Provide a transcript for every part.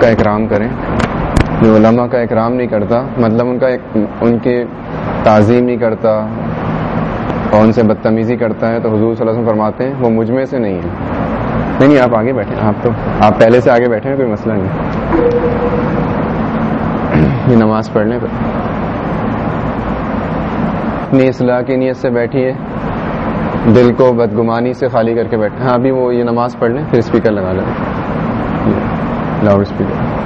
کا اکرام کریں۔ جو علماء کا اکرام نہیں کرتا مطلب ان کا ایک ان کی تعظیم نہیں کرتا اور ان سے بدتمیزی کرتا ہے، تو حضور صلی اللہ علیہ وسلم فرماتے ہیں، وہ مجھ میں سے نہیں ہے۔ نہیں نہیں، آپ آگے بیٹھے آپ تو آپ پہلے سے آگے بیٹھے ہیں کوئی مسئلہ نہیں۔ یہ نماز پڑھنے پر۔ اپنی اصلاح کی نیت سے بیٹھیے۔ دل کو بدگمانی سے خالی کر کے بیٹھے ہاں ابھی وہ یہ نماز پڑھ لیں، پھر اسپیکر لگا لیں۔ لاؤڈ اسپیکر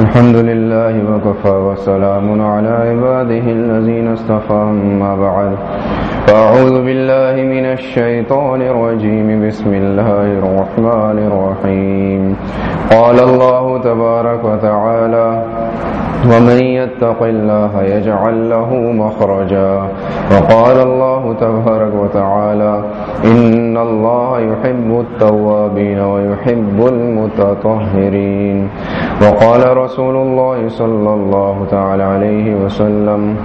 الحمد لله وكفى وسلام على عباده الذين اصطفى أما بعد فأعوذ بالله من الشيطان الرجيم بسم الله الرحمن الرحيم قال الله تبارك وتعالى ومن يتق الله يجعل له مخرجا. وقال الله تبارك وتعالى إن الله يحب التوابين ويحب المتطهرين. وقال رسول الله صلى الله تعالى عليه وسلم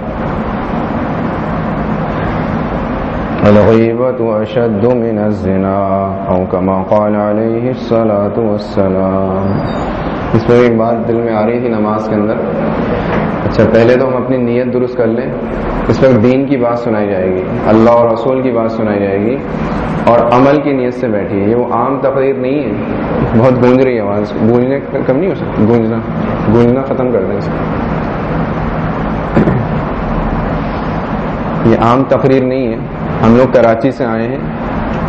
الغيبة أشد من الزنا، أو كما قال عليه الصلاة والسلام. اس پر ایک بات دل میں آ رہی تھی نماز کے اندر۔ اچھا پہلے تو ہم اپنی نیت درست کر لیں، اس پر دین کی بات سنائی جائے گی، اللہ اور رسول کی بات سنائی جائے گی، اور عمل کی نیت سے بیٹھی ہے یہ وہ عام تقریر نہیں ہے۔ بہت گونج رہی ہے آواز۔ گونجنے کم نہیں ہو سکتا؟ گونجنا گونجنا ختم کر دیں اس یہ عام تقریر نہیں ہے۔ ہم لوگ کراچی سے آئے ہیں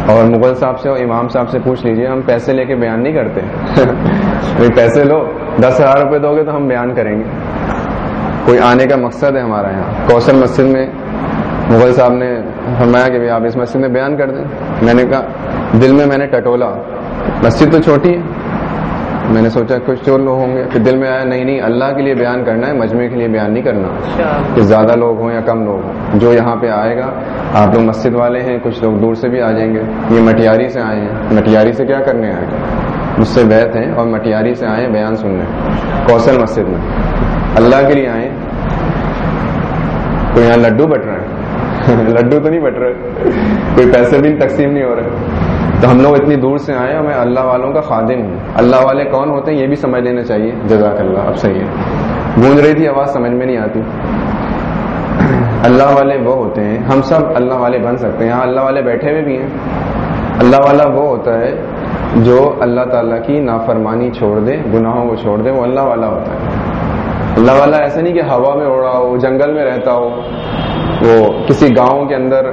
اور مغل صاحب سے اور امام صاحب سے پوچھ لیجیے۔ ہم پیسے لے کے بیان نہیں کرتے۔ پیسے لو دس ہزار روپے دو گے تو ہم بیان کریں گے۔ کوئی آنے کا مقصد ہے ہمارا یہاں۔ کوشل مسجد میں مغل صاحب نے فرمایا کہ آپ اس مسجد میں بیان کر دیں۔ میں نے کہا دل میں میں نے ٹٹولا۔ مسجد تو چھوٹی ہے۔ میں نے سوچا کچھ چور لوگ ہوں گے۔ پھر دل میں آیا نہیں نہیں اللہ کے لیے بیان کرنا ہے مجمع کے لیے بیان نہیں کرنا۔ کہ زیادہ لوگ ہوں یا کم لوگ ہوں۔ جو یہاں پہ آئے گا آپ لوگ مسجد والے ہیں کچھ لوگ دور سے بھی آ جائیں گے۔ یہ مٹیاری سے آئے ہیں۔ مٹیاری سے کیا کرنے آئے گا مجھ سے بیت ہیں اور مٹیاری سے آئے بیان سننے۔ کوسل مسجد میں۔ اللہ کے لیے آئے کوئی یہاں لڈو بٹ رہے ہیں۔ لڈو تو نہیں بٹ رہے۔ کوئی پیسے بھی تقسیم نہیں ہو رہے۔ تو ہم لوگ اتنی دور سے آئے میں اللہ والوں کا خادم ہوں۔ اللہ والے کون ہوتے ہیں؟ یہ بھی سمجھ لینا چاہیے۔ جزاک اللہ اب صحیح ہے۔ گونج رہی تھی آواز، سمجھ میں نہیں آتی۔ اللہ والے وہ ہوتے ہیں۔ ہم سب اللہ والے بن سکتے ہیں۔ یہاں اللہ والے بیٹھے ہوئے بھی ہیں۔ اللہ والا وہ ہوتا ہے جو اللہ تعالیٰ کی نافرمانی چھوڑ دے، گناہوں کو چھوڑ دے، وہ اللہ والا ہوتا ہے۔ اللہ والا ایسا نہیں کہ ہوا میں اڑا ہو، جنگل میں رہتا ہو، وہ کسی گاؤں کے اندر،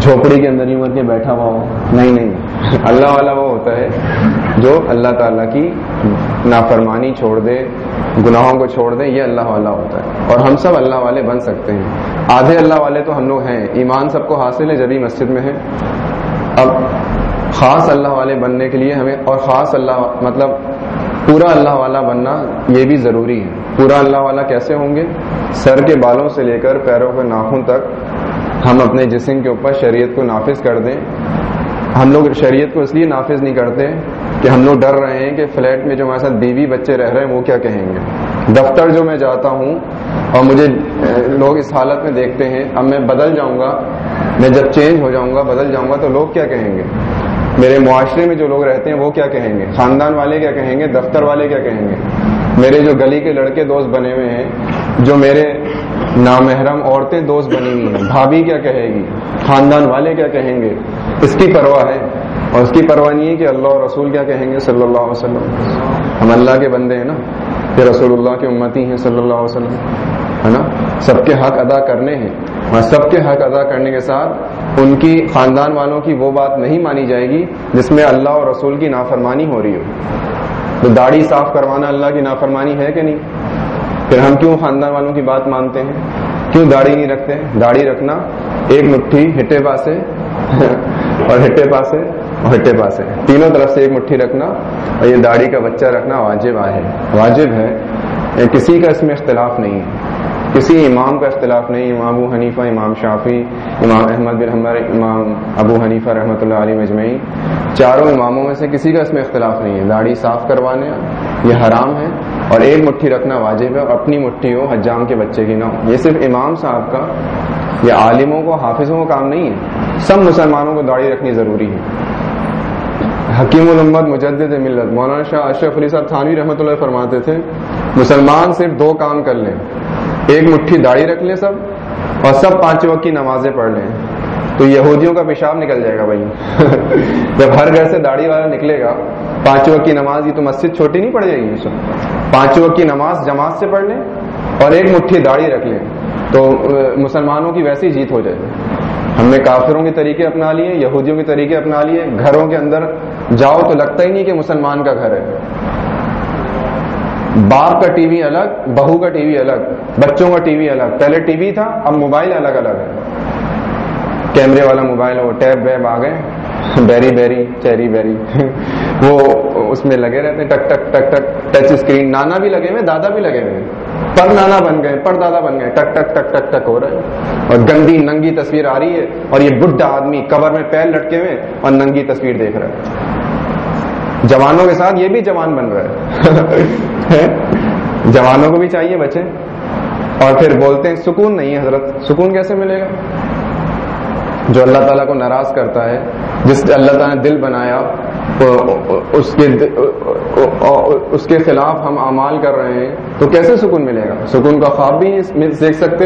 جھوپڑی کے اندر یوں کر کے بیٹھا ہوا ہو۔ نہیں نہیں۔ اللہ والا وہ ہوتا ہے جو اللہ تعالیٰ کی نافرمانی چھوڑ دے، گناہوں کو چھوڑ دے، یہ اللہ والا ہوتا ہے۔ اور ہم سب اللہ والے بن سکتے ہیں۔ آدھے اللہ والے تو ہم لوگ ہیں۔ ایمان سب کو حاصل ہے جبھی مسجد میں ہے اب خاص اللہ والے بننے کے لیے ہمیں اور خاص اللہ مطلب پورا اللہ والا بننا یہ بھی ضروری ہے۔ پورا اللہ والا کیسے ہوں گے؟ سر کے بالوں سے لے کر پیروں کے ناخن تک ہم اپنے جسم کے اوپر شریعت کو نافذ کر دیں۔ ہم لوگ شریعت کو اس لیے نافذ نہیں کرتے کہ ہم لوگ ڈر رہے ہیں کہ فلیٹ میں جو ہمارے ساتھ بیوی بچے رہ رہے ہیں وہ کیا کہیں گے۔ دفتر جو میں جاتا ہوں اور مجھے لوگ اس حالت میں دیکھتے ہیں، اب میں بدل جاؤں گا، میں جب چینج ہو جاؤں گا، بدل جاؤں گا تو لوگ کیا کہیں گے؟ میرے معاشرے میں جو لوگ رہتے ہیں وہ کیا کہیں گے؟ خاندان والے کیا کہیں گے؟ دفتر والے کیا کہیں گے؟ میرے جو گلی کے لڑکے دوست بنے ہوئے ہیں، جو میرے نامحرم عورتیں دوست بنی ہوئی ہیں، بھابھی کیا کہے گی؟ خاندان والے کیا کہیں گے؟ اس کی پرواہ ہے۔ اور اس کی پرواہ نہیں ہے کہ اللہ اور رسول کیا کہیں گے؟ صلی اللہ علیہ وسلم۔ ہم اللہ کے بندے ہیں نا، کہ رسول اللہ کی امتی ہیں صلی اللہ علیہ وسلم، ہے نا؟ سب کے حق ادا کرنے ہیں۔ اور سب کے حق ادا کرنے کے ساتھ ان کی خاندان والوں کی وہ بات نہیں مانی جائے گی جس میں اللہ اور رسول کی نافرمانی ہو رہی ہو۔ تو داڑھی صاف کروانا اللہ کی نافرمانی ہے کہ نہیں؟ پھر ہم کیوں خاندان والوں کی بات مانتے ہیں؟ کیوں داڑھی نہیں رکھتے؟ داڑھی رکھنا ایک مٹھی ہٹے پاسے اور ہٹے پاسے اور ہٹے پاسے۔ تینوں طرف سے ایک مٹھی رکھنا اور یہ داڑھی کا بچہ رکھنا واجب ہے۔ واجب ہے۔ کسی کا اس میں اختلاف نہیں ہے۔ کسی امام کا اختلاف نہیں، امام ابو حنیفہ، امام شافی امام احمد بن حمر امام ابو حنیفہ رحمۃ اللہ علیہ مجمعی چاروں اماموں میں سے کسی کا اس میں اختلاف نہیں ہے۔ داڑھی صاف کروانے یہ حرام ہے اور ایک مٹھی رکھنا واجب ہے اور اپنی مٹھی ہو حجام کے بچے کی نہ ہو یہ صرف امام صاحب کا یہ عالموں کو، حافظوں کو کام نہیں ہے۔ سب مسلمانوں کو داڑھی رکھنی ضروری ہے۔ حکیم الامت، مجدد ملت۔ مولانا شاہ اشرف علی صاحب تھانوی رحمۃ اللہ فرماتے تھے، مسلمان صرف دو کام کر لیں۔ ایک مٹھی داڑھی رکھ لیں سب اور سب پانچ وقت کی نمازیں پڑھ لیں۔ تو یہودیوں کا پیشاب نکل جائے گا بھائی۔ جب ہر گھر سے داڑھی والا نکلے گا، پانچ وقت کی نماز یہ تو مسجد چھوٹی نہیں پڑ جائے گی پانچ وقت کی نماز جماعت سے پڑھ لیں اور ایک مٹھی داڑھی رکھ لیں۔ تو مسلمانوں کی ویسی جیت ہو جائے۔ گی ہم نے کافروں کے طریقے اپنا لیے، یہودیوں کے طریقے اپنا لیے۔ گھروں کے اندر جاؤ تو لگتا ہی نہیں کہ مسلمان کا گھر ہے۔ باپ کا ٹی وی الگ، بہو کا ٹی وی الگ، بچوں کا ٹی وی الگ۔ پہلے ٹی وی تھا، اب موبائل الگ الگ ہے۔ کیمرے والا موبائل ہو ٹیب ویب آ گئے۔ بیری بیری، چیری بیری۔ وہ اس میں لگے رہتے ہیں، ٹک ٹک ٹک ٹک، ٹچ اسکرین۔ نانا بھی لگے ہوئے دادا بھی لگے ہوئے پر نانا بن گئے، پر دادا بن گئے۔ ٹک ٹک ٹک ٹک ٹک ہو رہے اور گندی ننگی تصویر آ رہی ہے، اور یہ بڈھا آدمی کور میں پیر لٹکے ہوئے اور ننگی تصویر دیکھ رہا ہے۔ جوانوں کے ساتھ یہ بھی جوان بن رہا ہے۔ جوانوں کو بھی چاہیے بچے۔ اور پھر بولتے ہیں، سکون نہیں ہے حضرت، سکون کیسے ملے گا؟ جو اللہ تعالیٰ کو ناراض کرتا ہے، جس اللہ تعالیٰ نے دل بنایا اس کے اس کے خلاف ہم اعمال کر رہے ہیں، تو کیسے سکون ملے گا؟ سکون کا خواب بھی دیکھ سکتے۔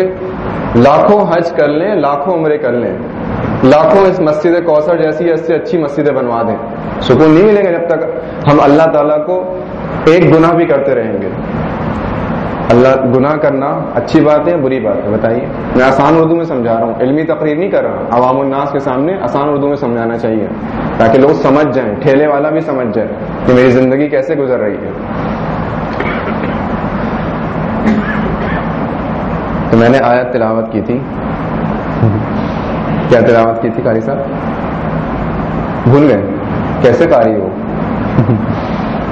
لاکھوں حج کر لیں، لاکھوں عمرے کر لیں۔ لاکھوں اس مسجد کوثر جیسی اس سے اچھی مسجدیں بنوا دیں۔ سکون نہیں ملے گا جب تک ہم اللہ تعالیٰ کو ایک گناہ بھی کرتے رہیں گے۔ اللہ، گناہ کرنا اچھی بات ہے، بری بات ہے، بتائیے۔ میں آسان اردو میں سمجھا رہا ہوں، علمی تقریر نہیں کر رہا۔ عوام الناس کے سامنے آسان اردو میں سمجھانا چاہیے، تاکہ لوگ سمجھ جائیں، ٹھیلے والا بھی سمجھ جائے کہ میری زندگی کیسے گزر رہی ہے۔ تو میں نے آیت تلاوت کی تھی۔ کیا تلاوت کی تھی قاری صاحب؟ بھول گئے؟ کیسے قاری ہو؟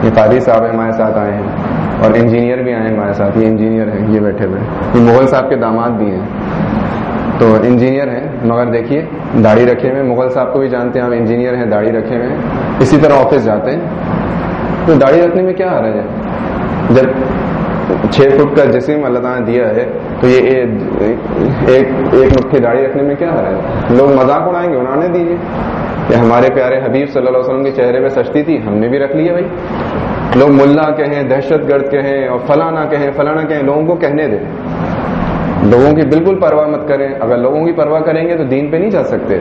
یہ قاری صاحب ہمارے ساتھ آئے ہیں اور انجینئر بھی آئے ہمارے ساتھ، یہ انجینئر ہیں، یہ بیٹھے ہوئے یہ مغل صاحب کے داماد بھی ہیں۔ تو انجینئر ہیں، مگر دیکھیے، داڑھی رکھے ہوئے مغل صاحب کو بھی جانتے ہیں، ہم انجینئر ہیں، داڑھی رکھے ہوئے اسی طرح آفس جاتے ہیں۔ تو داڑھی رکھنے میں کیا حرج ہے؟ جب چھ فٹ کا جسم اللہ تعالیٰ نے دیا ہے، تو یہ ایک ایک مٹھی داڑھی رکھنے میں کیا حرج ہے؟ لوگ مذاق اڑائیں گے، انہوں نے دیجیے کہ ہمارے پیارے حبیب صلی اللہ علیہ وسلم کے چہرے پہ سچتی تھی، ہم نے بھی رکھ لیا بھائی۔ لوگ ملا کہیں، دہشت گرد کہیں اور فلانا کہیں فلانا کہیں، لوگوں کو کہنے دیں۔ لوگوں کی بالکل پرواہ مت کریں۔ اگر لوگوں کی پرواہ کریں گے تو دین پہ نہیں جا سکتے۔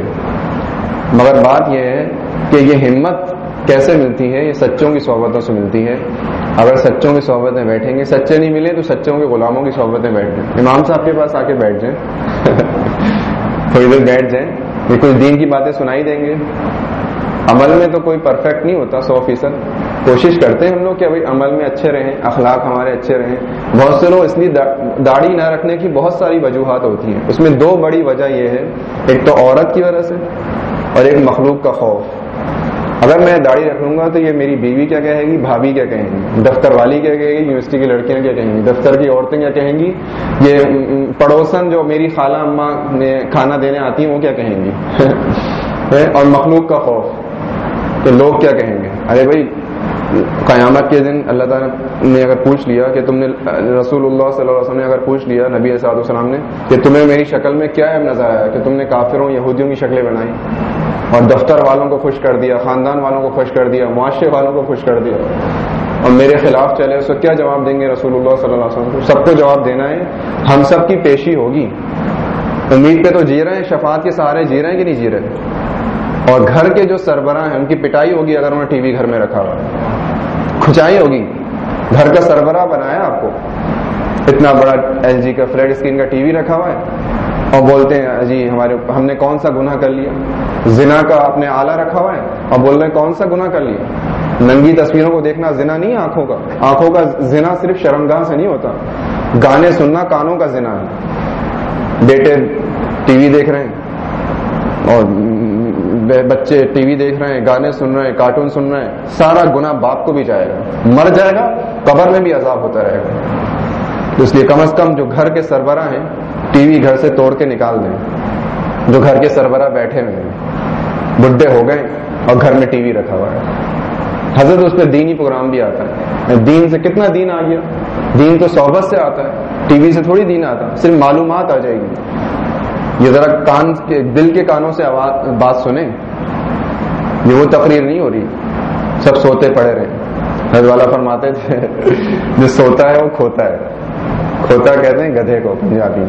مگر بات یہ ہے کہ یہ ہمت کیسے ملتی ہے؟ یہ سچوں کی صحبتوں سے ملتی ہے۔ اگر سچوں کی صحبتیں بیٹھیں گے، سچے نہیں ملے تو سچوں کے غلاموں کی صحبتیں بیٹھ جائیں۔ امام صاحب کے پاس آ کے بیٹھ جائیں۔ تھوڑی دیر بیٹھ جائیں۔ یہ کچھ دین کی باتیں سنائی دیں گے؟ عمل میں تو کوئی پرفیکٹ نہیں ہوتا سو فیصد۔ کوشش کرتے ہیں ہم لوگ کہ بھائی عمل میں اچھے رہیں، اخلاق ہمارے اچھے رہیں۔ بہت سے لوگ اس لیے داڑھی نہ رکھنے کی بہت ساری وجوہات ہوتی ہیں۔ اس میں دو بڑی وجہ یہ ہے۔ ایک تو عورت کی وجہ سے اور ایک مخلوق کا خوف۔ اگر میں داڑھی رکھ لوں گا تو یہ میری بیوی کیا کہے گی؟ بھابھی کیا کہیں گی؟ دفتر والی کیا کہے گی؟ یونیورسٹی کی لڑکیاں کیا کہیں گی؟ دفتر کی عورتیں کیا کہیں گی؟ یہ پڑوسن جو میری خالہ اماں نے کھانا دینے آتی ہیں، وہ کیا کہیں گی؟ اور مخلوق کا خوف تو لوگ کیا کہیں گے؟ ارے بھائی، قیامت کے دن اللہ تعالیٰ نے اگر پوچھ لیا کہ تم نے رسول اللہ صلی اللہ علیہ وسلم نے اگر پوچھ لیا، نبی اسعد السلام نے، کہ تمہیں میری شکل میں کیا ہے نظر آیا؟ کہ تم نے کافروں، یہودیوں کی شکلیں بنائی؟ اور دفتر والوں کو خوش کر دیا، خاندان والوں کو خوش کر دیا، معاشرے والوں کو خوش کر دیا۔ اور میرے خلاف چلے، اس کو کیا جواب دیں گے رسول اللہ صلی اللہ علیہ وسلم؟ کو سب کو جواب دینا ہے، ہم سب کی پیشی ہوگی۔ امید پہ تو جی رہے ہیں، شفاعت کے سہارے جی رہے ہیں کہ نہیں جی رہے؟ اور گھر کے جو سربراہ ہیں، ان کی پٹائی ہوگی اگر انہوں نے ٹی وی گھر میں رکھا ہوا۔ کھچائی ہوگی۔ گھر کا سربراہ بنایا آپ کو۔ اتنا بڑا ایل جی کا فلیٹ اسکرین کا ٹی وی رکھا ہوا ہے۔ اور بولتے ہیں جی ہمارے، ہم نے کون سا گناہ کر لیا؟ زنا کا اپنے آلہ رکھا ہوا ہے؟ اور بول رہے ہیں، کون سا گناہ کر لیا؟ ننگی تصویروں کو دیکھنا زنا نہیں آنکھوں کا۔ آنکھوں کا زنا صرف شرمگاہ سے نہیں ہوتا۔ گانے سننا کانوں کا زنا ہے۔ بیٹے ٹی وی دیکھ رہے ہیں۔ اور بچے ٹی وی دیکھ رہے ہیں، گانے سن رہے ہیں، کارٹون سن رہے ہیں۔ سارا گنا باپ کو بھی جائے گا۔ مر جائے گا، قبر میں بھی عذاب ہوتا رہے گا۔ اس لیے کم از کم جو گھر کے سربراہ ہیں، ٹی وی گھر سے توڑ کے نکال دیں۔ جو گھر کے سربراہ بیٹھے ہوئے ہیں۔ بڈھے ہو گئے اور گھر میں ٹی وی رکھا ہوا ہے۔ حضرت اس پہ دینی پروگرام بھی آتا ہے۔ دین سے کتنا دین آ گیا؟ دین تو صحبت سے آتا ہے۔ ٹی وی سے تھوڑی دین آتا ہے، صرف معلومات آ جائے گی۔ یہ ذرا کان کے، دل کے کانوں سے آواز، بات سنیں۔ یہ وہ تقریر نہیں ہو رہی۔ سب سوتے پڑے رہے۔ حضرت والا فرماتے تھے، جو سوتا ہے وہ کھوتا ہے۔ کھوتا کہتے ہیں گدھے کو، پنجابی۔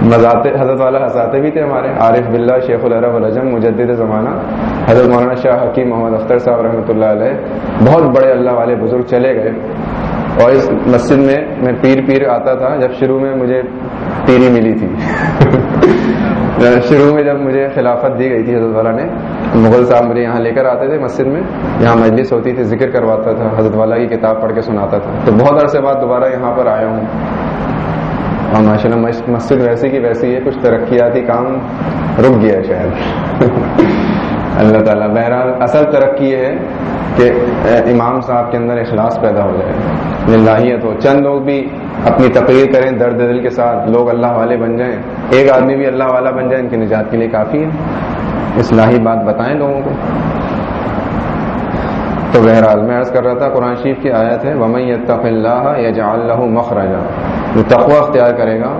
مزاتے حضرت والا ہنساتے بھی تھے ہمارے ہاں۔ عارف بلّہ شیخ الرف الجم مجدد زمانہ۔ حضرت مولانا شاہ حکیم محمد اختر صاحب رحمۃ اللہ علیہ بہت بڑے اللہ والے بزرگ چلے گئے۔ اور اس مسجد میں میں پیر پیر آتا تھا۔ جب شروع میں مجھے پیری ملی تھی۔ شروع میں جب مجھے خلافت دی گئی تھی حضرت والا نے، مغل صاحب مجھے یہاں لے کر آتے تھے مسجد میں۔ یہاں مجلس ہوتی تھی، ذکر کرواتا تھا، حضرت والا کی کتاب پڑھ کے سناتا تھا۔ تو بہت عرصے بعد دوبارہ یہاں پر آیا ہوں۔ اور ماشاء اللہ مسجد ویسی کی ویسی ہے، کچھ ترقیاتی کام رک گیا ہے شاید۔ اللہ تعالیٰ، بہرحال اصل ترقی یہ ہے کہ امام صاحب کے اندر اخلاص پیدا ہو جائے۔ لاہیت ہو۔ چند لوگ بھی اپنی تقریر کریں، درد دل کے ساتھ لوگ اللہ والے بن جائیں۔ ایک آدمی بھی اللہ والا بن جائے، ان کی نجات کے لیے کافی ہے۔ اصلاحی بات بتائیں لوگوں کو۔ تو بہرحال میں عرض کر رہا تھا، قرآن شریف کی آیت ہے، ومن یتق اللہ یا اللہ مخرجا۔ جو تقوی اختیار کرے گا،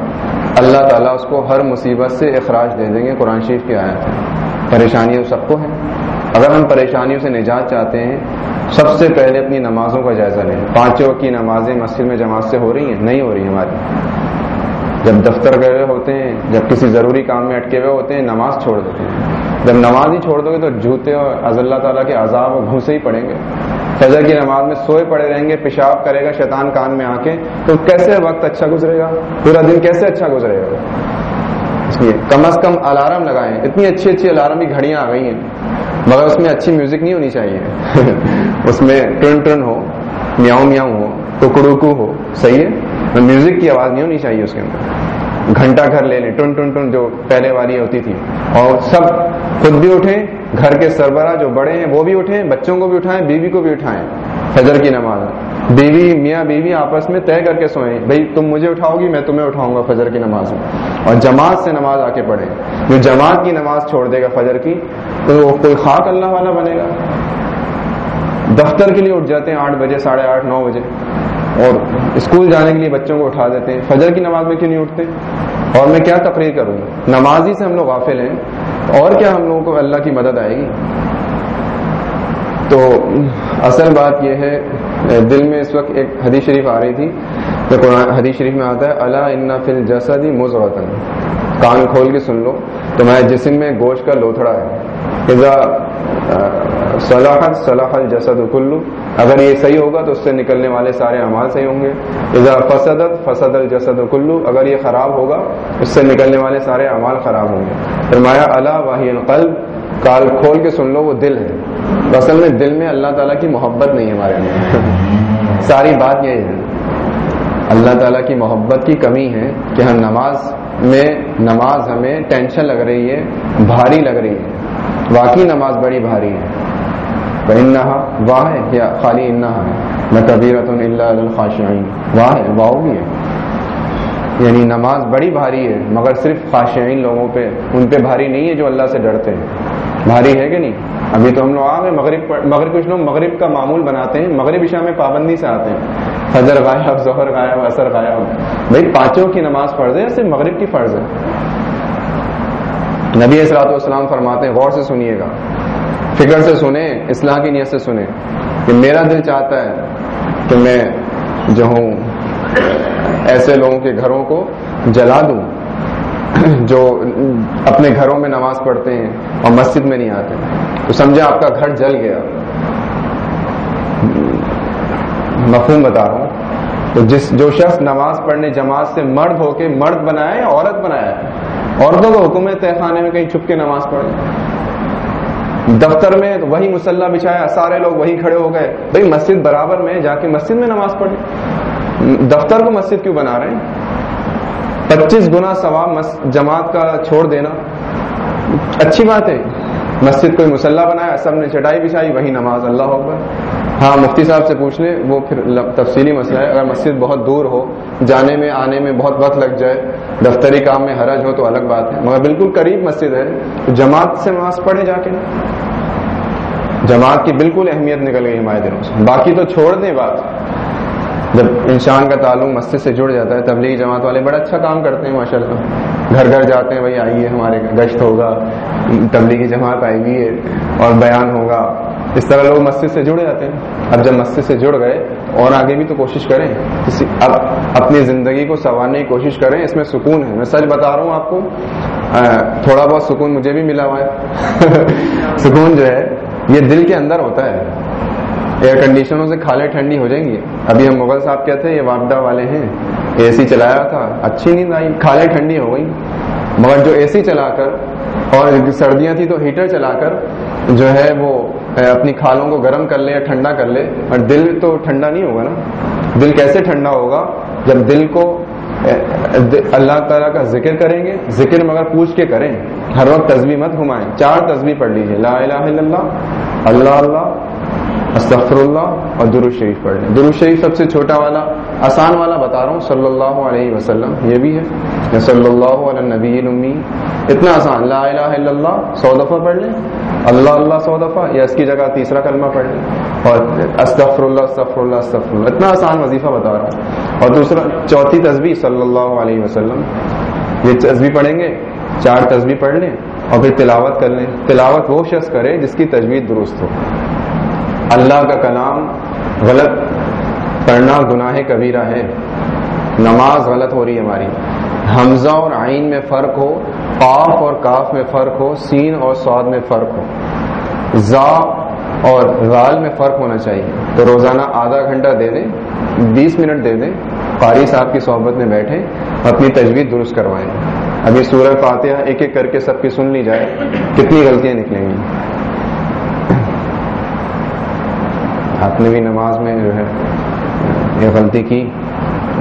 اللہ تعالیٰ اس کو ہر مصیبت سے اخراج دے دیں گے، قرآن شریف کی آیت ہے۔ پریشانی سب کو ہے اگر ہم پریشانیوں سے نجات چاہتے ہیں، سب سے پہلے اپنی نمازوں کا جائزہ لیں۔ پانچوں کی نمازیں مسجد میں جماعت سے ہو رہی ہیں، نہیں ہو رہی ہماری۔ جب دفتر گئے ہوئے ہوتے ہیں، جب کسی ضروری کام میں اٹکے ہوئے ہوتے ہیں، نماز چھوڑ دیتے ہیں۔ جب نماز ہی چھوڑ دو گے تو جوتے اور اللہ تعالیٰ کے عذاب اور گھوسے ہی پڑیں گے۔ فجر کی نماز میں سوئے پڑے رہیں گے، پیشاب کرے گا، شیطان کان میں آ کے تو کیسے وقت اچھا گزرے گا؟ پورا دن کیسے اچھا گزرے گا؟ اس لیے کم از کم الارم لگائیں۔ اتنی اچھی اچھی الارم کی گھڑیاں آ گئی ہیں، مگر اس میں اچھی میوزک نہیں ہونی چاہیے۔ اس میں ٹن ٹن ہو، میاؤں میاؤں ہو، ٹکڑوکو ہو، صحیح ہے؟ میوزک کی آواز نہیں ہونی چاہیے اس کے اندر۔ گھنٹہ گھر لے لیں، ٹن ٹن ٹن جو پہلے والی ہوتی تھی۔ اور سب خود بھی اٹھیں، گھر کے سربراہ جو بڑے ہیں وہ بھی اٹھیں، بچوں کو بھی اٹھائیں، بیوی کو بھی اٹھائیں۔ فجر کی نماز۔ بیوی، میاں، بیوی آپس میں طے کر کے سوئیں بھائی تم مجھے اٹھاؤ گی، میں تمہیں اٹھاؤں گا فجر کی نماز میں۔ اور جماعت سے نماز آ کے پڑھیں۔ جو جماعت کی نماز چھوڑ دے گا فجر کی، تو وہ کوئی خاک اللہ والا بنے گا۔ دفتر کے لیے اٹھ جاتے ہیں آٹھ بجے، ساڑھے آٹھ، نو بجے۔ اور اسکول جانے کے لیے بچوں کو اٹھا دیتے ہیں۔ فجر کی نماز میں کیوں نہیں اٹھتے؟ اور میں کیا تقریر کروں؟ نماز ہی سے ہم لوگ غافل ہیں۔ اور کیا ہم لوگوں کو اللہ کی مدد آئے گی؟ تو اصل بات یہ ہے، دل میں اس وقت ایک حدیث شریف آ رہی تھی تو قرآن حدیث شریف میں آتا ہے اللہ ان فل جسدی موز کان کھول کے سن لو، تو جسم میں گوشت کا لوتھڑا ہے۔ صلاحت صلاح الجسد کلو۔ اگر یہ صحیح ہوگا تو اس سے نکلنے والے سارے اعمال صحیح ہوں گے۔ اذا فسدت فسد الجسد کلو۔ اگر یہ خراب ہوگا اس سے نکلنے والے سارے اعمال خراب ہوں گے۔ فرمایا اللہ واحی القلب۔ کال کھول کے سن لو، وہ دل ہے۔ اصل میں دل میں اللہ تعالیٰ کی محبت نہیں ہے ہمارے لیے ساری بات یہ ہے۔ اللہ تعالیٰ کی محبت کی کمی ہے کہ ہم نماز میں، نماز ہمیں ٹینشن لگ رہی ہے، بھاری لگ رہی ہے۔ واقعی نماز بڑی بھاری ہے۔ انہا واہ ہے، یا خالی انہا ہے۔ میں کبیرت اللہ الخاشعین واہ ہے واہ بھی ہے۔ یعنی نماز بڑی بھاری ہے، مگر صرف خاشعین لوگوں پہ، ان پہ بھاری نہیں ہے جو اللہ سے ڈرتے ہیں۔ بھاری ہے کہ نہیں؟ ابھی تو ہم لوگ آ گئے مغرب مغرب کچھ لوگ مغرب کا معمول بناتے ہیں، مغرب عشاء میں پابندی سے آتے ہیں۔ فجر غائب، ظہر غائب اثر غائب۔ بھائی، پانچوں کی نماز فرض ہے صرف مغرب کی فرض ہے؟ نبی اصلاۃ والسلام فرماتے ہیں، غور سے سنیے گا۔ فکر سے سنیں، اصلاح کی نیت سے سنیں کہ میرا دل چاہتا ہے کہ میں جو ہوں، ایسے لوگوں کے گھروں کو جلا دوں، جو اپنے گھروں میں نماز پڑھتے ہیں اور مسجد میں نہیں آتے۔ تو سمجھے آپ کا گھر جل گیا۔ مفہوم بتا رہا ہوں۔ تو جس، جو شخص نماز پڑھنے جماعت سے مرد ہو کے مرد بنایا عورت بنایا عورتوں کو حکم ہے تہ خانے میں کہیں چھپ کے نماز پڑھے دفتر میں وہی مسلح بچھایا، سارے لوگ وہی کھڑے ہو گئے۔ بھائی مسجد برابر میں جا کے مسجد میں نماز پڑھے دفتر کو مسجد کیوں بنا رہے ہیں؟ پچیس گنا ثواب جماعت کا چھوڑ دینا۔ اچھی بات ہے۔ مسجد کوئی مسلح بنایا، سب نے چٹائی بچھائی، وہی نماز، اللہ ہوگا ہاں مفتی صاحب سے پوچھ لیں وہ پھر تفصیلی مسئلہ ہے۔ اگر مسجد بہت دور ہو، جانے میں، آنے میں بہت وقت لگ جائے، دفتری کام میں حرج ہو تو الگ بات ہے۔ مگر بالکل قریب مسجد ہے۔ جماعت سے نماز پڑھے جا کے جماعت کی بالکل اہمیت نکل گئی ہمارے دنوں سے۔ باقی تو چھوڑ دیں بات۔ جب انسان کا تعلق مسجد سے جڑ جاتا ہے، تبلیغی جماعت والے بڑا اچھا کام کرتے ہیں ماشاء اللہ گھر گھر جاتے ہیں، بھائی آئیے، ہمارے گشت ہوگا، تبلیغی جماعت آئی ہوئی ہے اور بیان ہوگا۔ اس طرح لوگ مسجد سے جڑ جاتے ہیں۔ اب جب مسجد سے جڑ گئے اور آگے بھی تو کوشش کریں۔ اب اپنی زندگی کو سنوارنے کی کوشش کریں۔ اس میں سکون ہے۔ میں سچ بتا رہا ہوں آپ کو۔ تھوڑا بہت سکون مجھے بھی ملا ہوا ہے۔ سکون جو ہے، یہ دل کے اندر ہوتا ہے۔ ایئر کنڈیشنوں سے کھالے ٹھنڈی ہو جائیں گی۔ ابھی ہم مغل صاحب کہتے ہیں، یہ واپڈا والے ہیں۔ اے سی چلایا تھا۔ اچھی نیند آئی۔ کھالے ٹھنڈی ہو گئی مگر جو اے سی چلا کر اور سردیاں تھی تو ہیٹر چلا کر جو ہے وہ اپنی کھالوں کو گرم کر لے یا ٹھنڈا کر لے۔ اور دل تو ٹھنڈا نہیں ہوگا نا۔ دل کیسے ٹھنڈا ہوگا؟ جب دل کو اللہ تعالیٰ کا ذکر کریں گے، ذکر مگر پوچھ کے کریں۔ ہر وقت تصویر مت گھمائیں چار تصویر پڑھ لیجیے لا الہ الا اللہ اللہ اللہ استغفر اللہ اور درو شریف پڑھ لیں۔ درو شریف سب سے چھوٹا والا، آسان والا بتا رہا ہوں۔ صلی اللہ علیہ وسلم، یہ بھی ہے۔ صلی اللہ علیہ نبی امی اتنا آسان۔ لا الہ الا اللہ، سو دفعہ پڑھ لیں۔ اللہ اللہ سو دفعہ یا اس کی جگہ تیسرا کلمہ پڑھ لیں اور استغفر اللہ استغفر اللہ استغفر اللہ اتنا آسان وظیفہ بتا رہا ہوں اور دوسرا، چوتھی تصویر صلی اللہ علیہ وسلم۔ یہ تصویر پڑھیں گے، چار تصویر پڑھ لیں اور پھر تلاوت کر لیں۔ تلاوت وہ شخص کرے جس کی تجویز درست ہو۔ اللہ کا کلام غلط پڑھنا گناہ کبیرہ ہے۔ نماز غلط ہو رہی ہے ہماری۔ حمزہ اور آئین میں فرق ہو، قاف اور کاف میں فرق ہو، سین اور سعود میں فرق ہو۔ زا اور غال میں فرق ہونا چاہیے۔ تو روزانہ آدھا گھنٹہ دے دیں، بیس منٹ دے دیں، قاری صاحب کی صحبت میں بیٹھیں، اپنی تجویز درست کروائیں۔ ابھی سورہ فاتحہ ایک ایک کر کے سب کی سن لی جائے، کتنی غلطیاں نکلیں گی۔ آپ نے بھی نماز میں جو ہے یہ غلطی کی،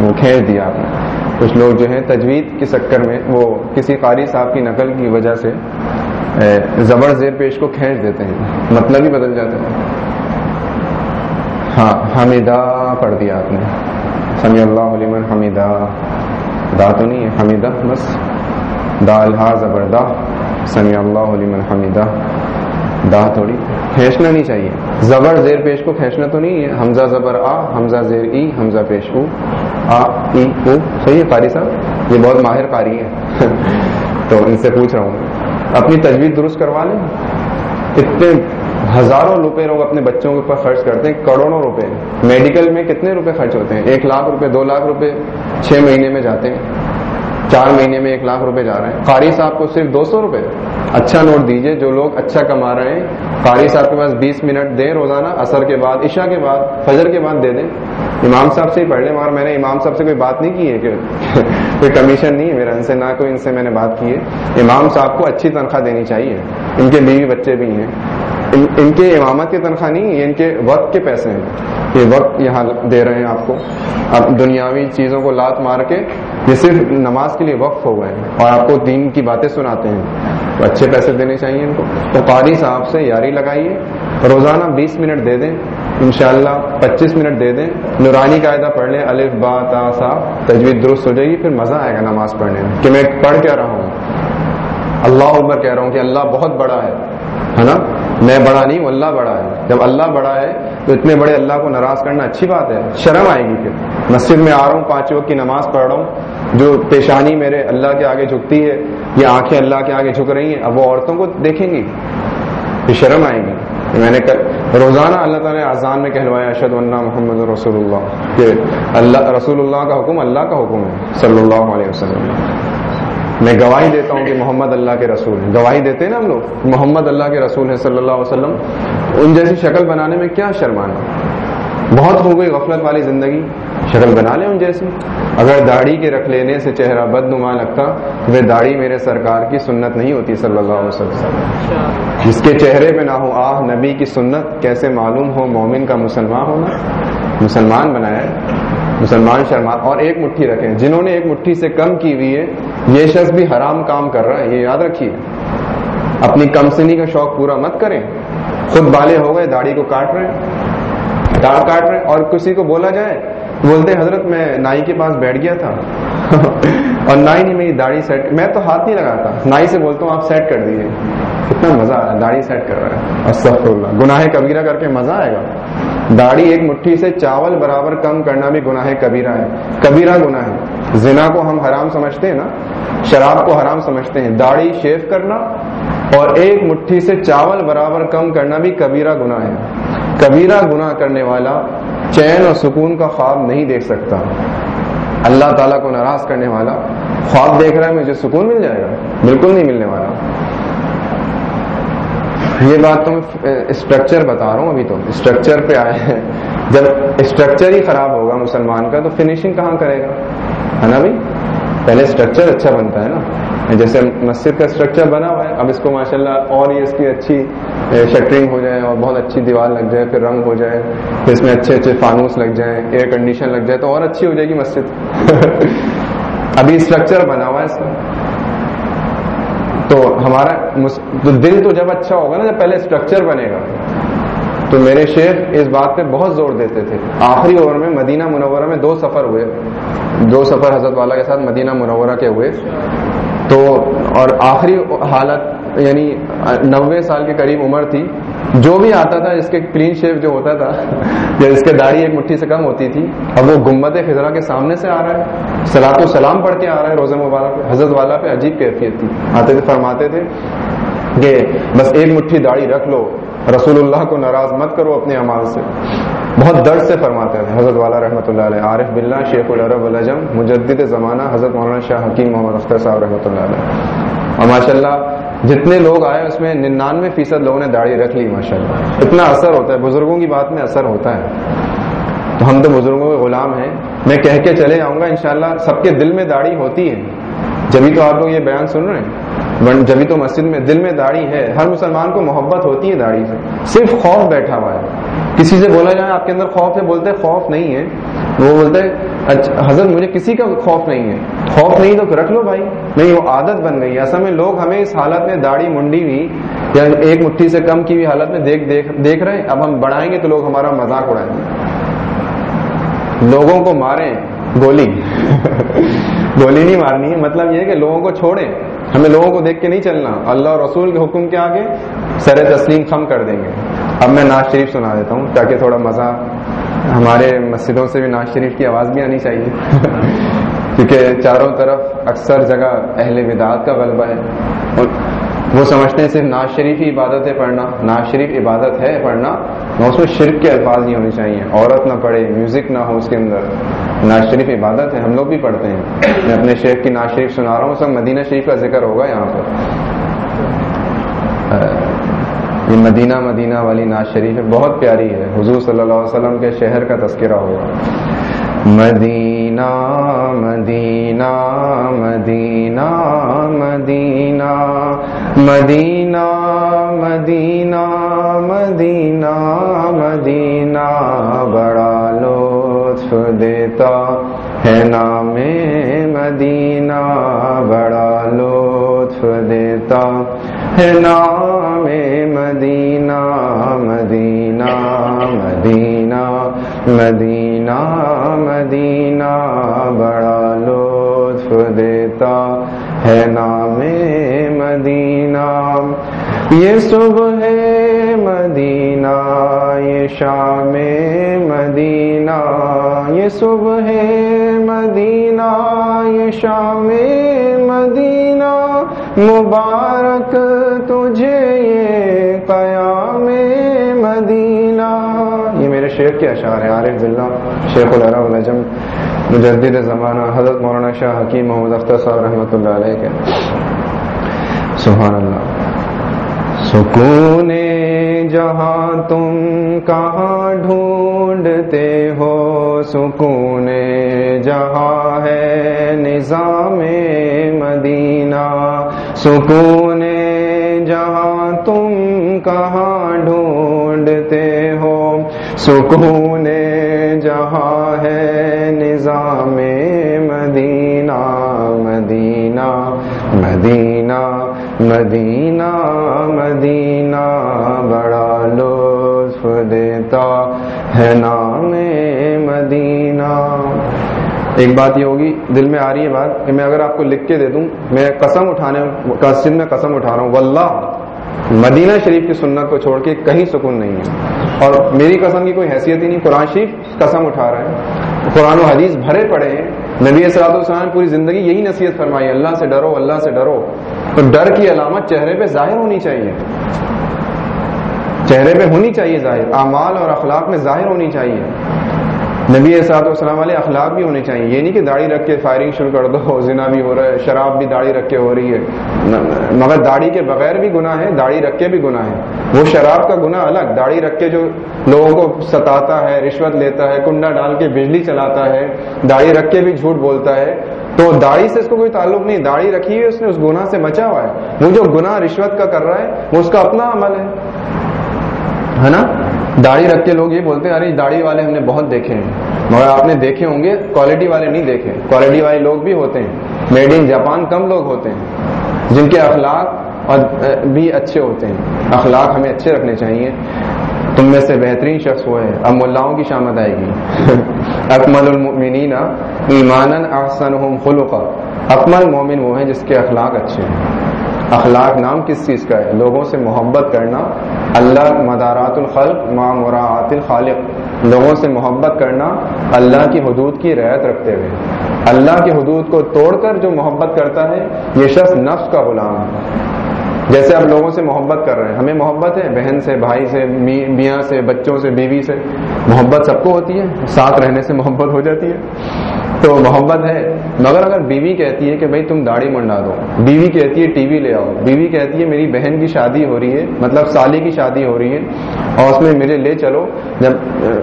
وہ کھینچ دیا آپ نے۔ کچھ لوگ جو ہے تجوید کے چکر میں، وہ کسی قاری صاحب کی نقل کی وجہ سے زبر زیر پیش کو کھینچ دیتے ہیں۔ مطلب ہی بدل جاتا ہے۔ ہاں حمیدہ پڑھ دیا آپ نے۔ سمی اللہ علیمن حمیدہ۔ دا تو نہیں ہے، حمیدہ بس۔ دا الحا زبردہ۔ سمی اللہ علیمن حمیدہ۔ دا تھوڑی۔ کھینچنا نہیں چاہیے۔ زبر زیر پیش کو کھینچنا تو نہیں ہے۔ حمزہ زبر آ، حمزہ زیر ای، حمزہ پیش او۔ آ، ای، او۔ صحیح ہے، قاری صاحب؟ یہ بہت ماہر قاری ہے تو ان سے پوچھ رہا ہوں۔ اپنی تجویز درست کروا لیں۔ اتنے ہزاروں روپے لوگ اپنے بچوں کے اوپر خرچ کرتے ہیں، کروڑوں روپے۔ میڈیکل میں کتنے روپے خرچ ہوتے ہیں؟ ایک لاکھ روپے، دو لاکھ روپے، چھ مہینے میں جاتے ہیں۔ چار مہینے میں ایک لاکھ روپے جا رہے ہیں۔ قاری صاحب کو صرف دو سو روپے۔ اچھا نوٹ دیجیے، جو لوگ اچھا کما رہے ہیں، قاری صاحب کے پاس بیس منٹ دیں روزانہ اثر کے بعد، عشاء کے بعد، فجر کے بعد دے دیں۔ امام صاحب سے ہی پڑھ لیں، مگر میں نے امام صاحب سے کوئی بات نہیں کی ہے کہ کوئی کمیشن نہیں ہے میرا ان سے، نہ کوئی ان سے میں نے بات کی ہے۔ امام صاحب کو اچھی تنخواہ دینی چاہیے۔ ان کے بیوی بچے بھی ہیں۔ ان کے امامت کی تنخواہ نہیں، یہ ان کے وقت کے پیسے ہیں۔ یہ وقت یہاں دے رہے ہیں آپ کو۔ اب دنیاوی چیزوں کو لات مار کے یہ صرف نماز کے لیے وقف ہو گئے اور آپ کو دین کی باتیں سناتے ہیں۔ تو اچھے پیسے دینے چاہیے ان کو۔ تو قاری صاحب سے یاری لگائیے۔ روزانہ بیس منٹ دے دیں۔ انشاءاللہ پچیس منٹ دے دیں۔ نورانی قاعدہ پڑھ لیں۔ الف با تا سا۔ تجویز درست ہو جائے گی، پھر مزہ آئے گا نماز پڑھنے میں۔ کہ میں پڑھ کیا رہا ہوں۔ اللہ اکبر کہہ رہا ہوں کہ اللہ بہت بڑا ہے۔ ہے نا؟ میں بڑا نہیں ہوں، اللہ بڑا ہے۔ جب اللہ بڑا ہے، تو اتنے بڑے اللہ کو ناراض کرنا اچھی بات ہے۔ شرم آئے گی پھر۔ مسجد میں آ رہا ہوں، پانچ وقت کی نماز پڑھ رہا ہوں۔ جو پیشانی میرے اللہ کے آگے جھکتی ہے، یا آنکھیں اللہ کے آگے جھک رہی ہیں، اب وہ عورتوں کو دیکھیں گی۔ پھر شرم آئے گی۔ میں نے روزانہ اللہ تعالیٰ نے آزان میں کہلوایا اشد اللہ محمد رسول اللہ۔ کہ اللہ، رسول اللہ کا حکم، اللہ کا حکم ہے، صلی اللہ علیہ وسلم۔ میں گواہی دیتا ہوں کہ محمد اللہ کے رسول ہیں۔ گواہی دیتے ہیں نا ہم لوگ؟ محمد اللہ کے رسول ہیں صلی اللہ علیہ وسلم۔ ان جیسی شکل بنانے میں کیا شرمانا بہت ہو گئی غفلت والی زندگی۔ شکل بنا لیں ان جیسی۔ اگر داڑھی کے رکھ لینے سے چہرہ بد نما لگتا، تو داڑھی میرے سرکار کی سنت نہیں ہوتی صلی اللہ علیہ وسلم۔ جس کے چہرے پہ نہ ہو آہ نبی کی سنت، کیسے معلوم ہو مومن کا مسلمان ہونا؟ مسلمان بنایا مسلمان شرما اور ایک مٹھی رکھیں۔ جنہوں نے ایک مٹھی سے کم کی ہوئی ہے یہ شخص بھی حرام کام کر رہا ہے، یہ یاد رکھیے۔ اپنی کم سنی کا شوق پورا مت کریں۔ خود بالے ہو گئے، داڑھی کو کاٹ رہے ہیں، داڑھ کاٹ رہے ہیں، اور کسی کو بولا جائے، بولتے حضرت میں نائی کے پاس بیٹھ گیا تھا۔ اور نائی نہیں میری داڑھی سیٹ میں تو ہاتھ نہیں لگاتا، نائی سے بولتا ہوں، آپ سیٹ کر دیجیے کتنا مزہ آ رہا ہے داڑھی سیٹ کر رہا ہے۔ استغفر اللہ گناہ کبیرہ کر کے مزہ آئے گا۔ داڑھی ایک مٹھی سے چاول برابر کم کرنا بھی گناہ کبیرہ ہے۔ کبیرہ گناہ ہے۔ زنا کو ہم حرام سمجھتے ہیں نا، شراب کو حرام سمجھتے ہیں۔ داڑھی شیو کرنا اور ایک مٹھی سے چاول برابر کم کرنا بھی کبیرہ گناہ ہے۔ کبیرہ گناہ کرنے والا چین اور سکون کا خواب نہیں دیکھ سکتا۔ اللہ تعالیٰ کو ناراض کرنے والا خواب دیکھ رہا ہے، مجھے سکون مل جائے گا۔ بالکل نہیں ملنے والا۔ یہ بات تو میں اسٹرکچر بتا رہا ہوں ابھی تو۔ اسٹرکچر پہ آئے ہیں۔ جب اسٹرکچر ہی خراب ہوگا مسلمان کا تو فنیشنگ کہاں کرے گا؟ ہے نا بھائی؟ پہلے اسٹرکچر اچھا بنتا ہے نا۔ جیسے مسجد کا اسٹرکچر بنا ہوا ہے، اب اس کو ماشاءاللہ اور یہ اس کی اچھی شٹرنگ ہو جائے اور بہت اچھی دیوار لگ جائے، پھر رنگ ہو جائے، پھر اس میں اچھے اچھے فانوس لگ جائیں ایئر کنڈیشن لگ جائے، تو اور اچھی ہو جائے گی مسجد۔ ابھی اسٹرکچر بنا ہوا ہے اس کا۔ تو ہمارا تو دل تو جب اچھا ہوگا نا، جب پہلے اسٹرکچر بنے گا۔ تو میرے شیخ اس بات پہ بہت زور دیتے تھے۔ آخری اوور میں مدینہ منورہ میں دو سفر ہوئے۔ دو سفر حضرت والا کے ساتھ مدینہ منورہ کے ہوئے۔ تو اور آخری حالت یعنی نوے سال کے قریب عمر تھی۔ جو بھی آتا تھا، جس کے کلین شیف جو ہوتا تھا، یا جس کے داڑھی ایک مٹھی سے کم ہوتی تھی، اب وہ گمبد خزرا کے سامنے سے آ رہا ہے۔ سلاط و سلام پڑھ کے آ رہا ہے، روزہ مبارک، حضرت والا پہ عجیب کیفیت تھی۔ آتے تھے، فرماتے تھے کہ بس ایک مٹھی داڑھی رکھ لو، رسول اللہ کو ناراض مت کرو اپنے امال سے۔ بہت درد سے فرماتے تھے حضرت والا رحمۃ اللہ علیہ، عارف بلّہ شیخ العرب الجم مجدد زمانہ، حضرت مولانا شاہ حکیم محمد اختر صاحب رحمۃ اللہ علیہ۔ اور ماشاء اللہ جتنے لوگ آئے اس میں ننانوے فیصد لوگوں نے داڑھی رکھ لی ماشاء اللہ اتنا اثر ہوتا ہے، بزرگوں کی بات میں اثر ہوتا ہے۔ تو ہم تو بزرگوں کے غلام ہیں۔ میں کہہ کے چلے جاؤں گا، انشاءاللہ سب کے دل میں داڑھی ہوتی ہے۔ جبھی تو آپ لوگ یہ بیان سن رہے ہیں جبھی تو مسجد میں دل میں داڑھی ہے۔ ہر مسلمان کو محبت ہوتی ہے داڑھی سے۔ صرف خوف بیٹھا ہوا ہے۔ کسی سے بولا جائے، آپ کے اندر خوف ہے، بولتے خوف نہیں ہے۔ وہ بولتے اچھا حضرت، مجھے کسی کا خوف نہیں ہے۔ خوف نہیں تو رکھ لو بھائی۔ نہیں، وہ عادت بن گئی۔ اصل میں لوگ ہمیں اس حالت میں داڑھی منڈی ہوئی یا ایک مٹھی سے کم کی ہوئی حالت میں دیکھ دیکھ دیکھ رہے ہیں۔ اب ہم بڑھائیں گے تو لوگ ہمارا مذاق اڑائیں گے۔ لوگوں کو ماریں، گولی۔ گولی نہیں مارنی ہے۔ مطلب یہ کہ لوگوں کو چھوڑیں۔ ہمیں لوگوں کو دیکھ کے نہیں چلنا۔ اللہ اور رسول کے حکم کے آگے سر تسلیم خم کر دیں گے۔ اب میں ناز شریف سنا دیتا ہوں تاکہ تھوڑا مزہ ہمارے مسجدوں سے بھی ناز شریف کی آواز بھی آنی چاہیے۔ کیونکہ چاروں طرف اکثر جگہ اہل وداعت کا غلبہ ہے۔ وہ سمجھتے ہیں صرف ناز شریف ہی عبادت ہے پڑھنا، ناز شریف عبادت ہے پڑھنا نہ اس میں شرک کے الفاظ نہیں ہونے چاہیے۔ عورت نہ پڑھے میوزک نہ ہو اس کے اندر۔ ناز شریف عبادت ہے، ہم لوگ بھی پڑھتے ہیں۔ میں اپنے شیخ کی ناز شریف سنا رہا ہوں، سب مدینہ شریف کا ذکر ہوگا یہاں پر۔ یہ مدینہ مدینہ والی ناز شریف بہت پیاری ہے۔ حضور صلی اللہ علیہ وسلم کے شہر کا تذکرہ ہوگا مدینہ مدینہ مدینہ مدینہ مدینہ مدینہ مدینہ مدینہ۔ بڑا لطف دیتا ہے نام مدینہ۔ بڑا لطف دیتا ہے نام مدینہ مدینہ مدینہ مدینہ مدینہ، بڑا لطف دیتا ہے نام مدینہ۔ یہ صبح ہے مدینہ، یہ شام مدینہ۔ یہ صبح ہے مدینہ، یہ شام مدینہ مبارک تجھے یہ قیام مدینہ۔ یہ میرے شیخ کے اشعار ہیں، عارف بلّہ شیخ العرب الجم مجدد زمانہ، حضرت مولانا شاہ حکیم محمد اختر صاحب رحمۃ اللہ علیہ کے۔ سبحان اللہ۔ سکون جہاں تم کہاں ڈھونڈتے ہو، سکون جہاں ہے نظام مدینہ۔ سکون جہاں تم کہاں ڈھونڈتے ہو سکون جہاں ہے نظام مدینہ مدینہ مدینہ مدینہ مدینہ بڑا لطف دیتا ہے نام ایک بات یہ ہوگی، دل میں آ رہی ہے بات کہ میں اگر آپ کو لکھ کے دے دوں، میں قسم اٹھانے، مسجد میں قسم اٹھا رہا ہوں، واللہ، مدینہ شریف کی سنت کو چھوڑ کے کہیں سکون نہیں ہے۔ اور میری قسم کی کوئی حیثیت ہی نہیں، قرآن شریف قسم اٹھا رہے ہیں قرآن و حدیث بھرے پڑے ہیں۔ نبی اسرات السلام پوری زندگی یہی نصیحت فرمائی، اللہ سے ڈرو، اللہ سے ڈرو۔ تو ڈر کی علامت چہرے پہ ظاہر ہونی چاہیے۔ چہرے پہ ہونی چاہیے ظاہر، اعمال اور اخلاق میں ظاہر ہونی چاہیے۔ نبی اسات والسلام والے اخلاق بھی ہونے چاہیے۔ یہ نہیں کہ داڑھی رکھ کے فائرنگ شروع کر دو، زنا بھی ہو رہا ہے، شراب بھی داڑھی رکھ کے ہو رہی ہے۔ مگر داڑھی کے بغیر بھی گناہ ہے داڑھی رکھ کے بھی گناہ ہے وہ شراب کا گناہ الگ، داڑھی رکھ کے جو لوگوں کو ستاتا ہے، رشوت لیتا ہے، کنڈا ڈال کے بجلی چلاتا ہے، داڑھی رکھ کے بھی جھوٹ بولتا ہے، تو داڑھی سے اس کو کوئی تعلق نہیں، داڑھی رکھی ہے اس نے، اس گناہ سے بچا ہوا ہے۔ وہ جو گناہ، رشوت کا کر رہا ہے، وہ اس کا اپنا عمل ہے۔ ہے نا؟ داڑھی رکھ کے لوگ یہ بولتے ہیں، ارے داڑھی والے ہم نے بہت دیکھے ہیں۔ مگر آپ نے دیکھے ہوں گے کوالٹی والے نہیں دیکھے کوالٹی والے لوگ بھی ہوتے ہیں۔ میڈ ان جاپان کم لوگ ہوتے ہیں۔ جن کے اخلاق اور بھی اچھے ہوتے ہیں۔ اخلاق ہمیں اچھے رکھنے چاہیے۔ تم میں سے بہترین شخص وہ ہے۔ اب ملاؤں کی شامت آئے گی۔ اکمل المؤمنین ایمان احسن خلقا۔ اکمل مومن وہ ہیں جس کے اخلاق اچھے ہیں۔ اخلاق نام کس چیز کا ہے؟ لوگوں سے محبت کرنا، اللہ مدارات الخلق ما مراعات الخالق، لوگوں سے محبت کرنا اللہ کی حدود کی رعایت رکھتے ہوئے۔ اللہ کی حدود کو توڑ کر جو محبت کرتا ہے، یہ شخص نفس کا غلام ہے۔ جیسے آپ لوگوں سے محبت کر رہے ہیں، ہمیں محبت ہے؟ بہن سے، بھائی سے میاں سے، بچوں سے، بیوی سے۔ محبت سب کو ہوتی ہے، ساتھ رہنے سے محبت ہو جاتی ہے۔ تو محبت ہے مگر اگر بیوی کہتی ہے کہ بھائی تم داڑھی منڈا دو، بیوی کہتی ہے ٹی وی لے آؤ، بیوی کہتی ہے میری بہن کی شادی ہو رہی ہے مطلب سالی کی شادی ہو رہی ہے، اور اس میں میرے لے چلو، جب،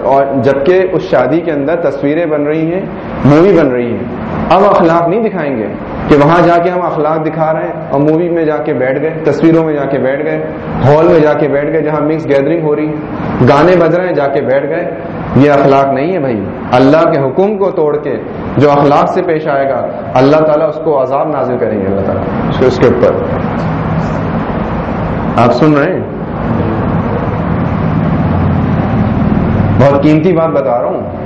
اور جبکہ اس شادی کے اندر تصویریں بن رہی ہیں مووی بن رہی ہے اب اخلاق نہیں دکھائیں گے کہ وہاں جا کے ہم اخلاق دکھا رہے ہیں، اور مووی میں جا کے بیٹھ گئے، تصویروں میں جا کے بیٹھ گئے ہال میں جا کے بیٹھ گئے جہاں مکس گیدرنگ ہو رہی ہے، گانے بج رہے ہیں، جا کے بیٹھ گئے یہ اخلاق نہیں ہے بھائی۔ اللہ کے حکم کو توڑ کے جو اخلاق سے پیش آئے گا، اللہ تعالیٰ اس کو عذاب نازل کریں گے، اللہ تعالیٰ۔ اس کے اوپر۔ آپ سن رہے ہیں؟ بہت قیمتی بات بتا رہا ہوں۔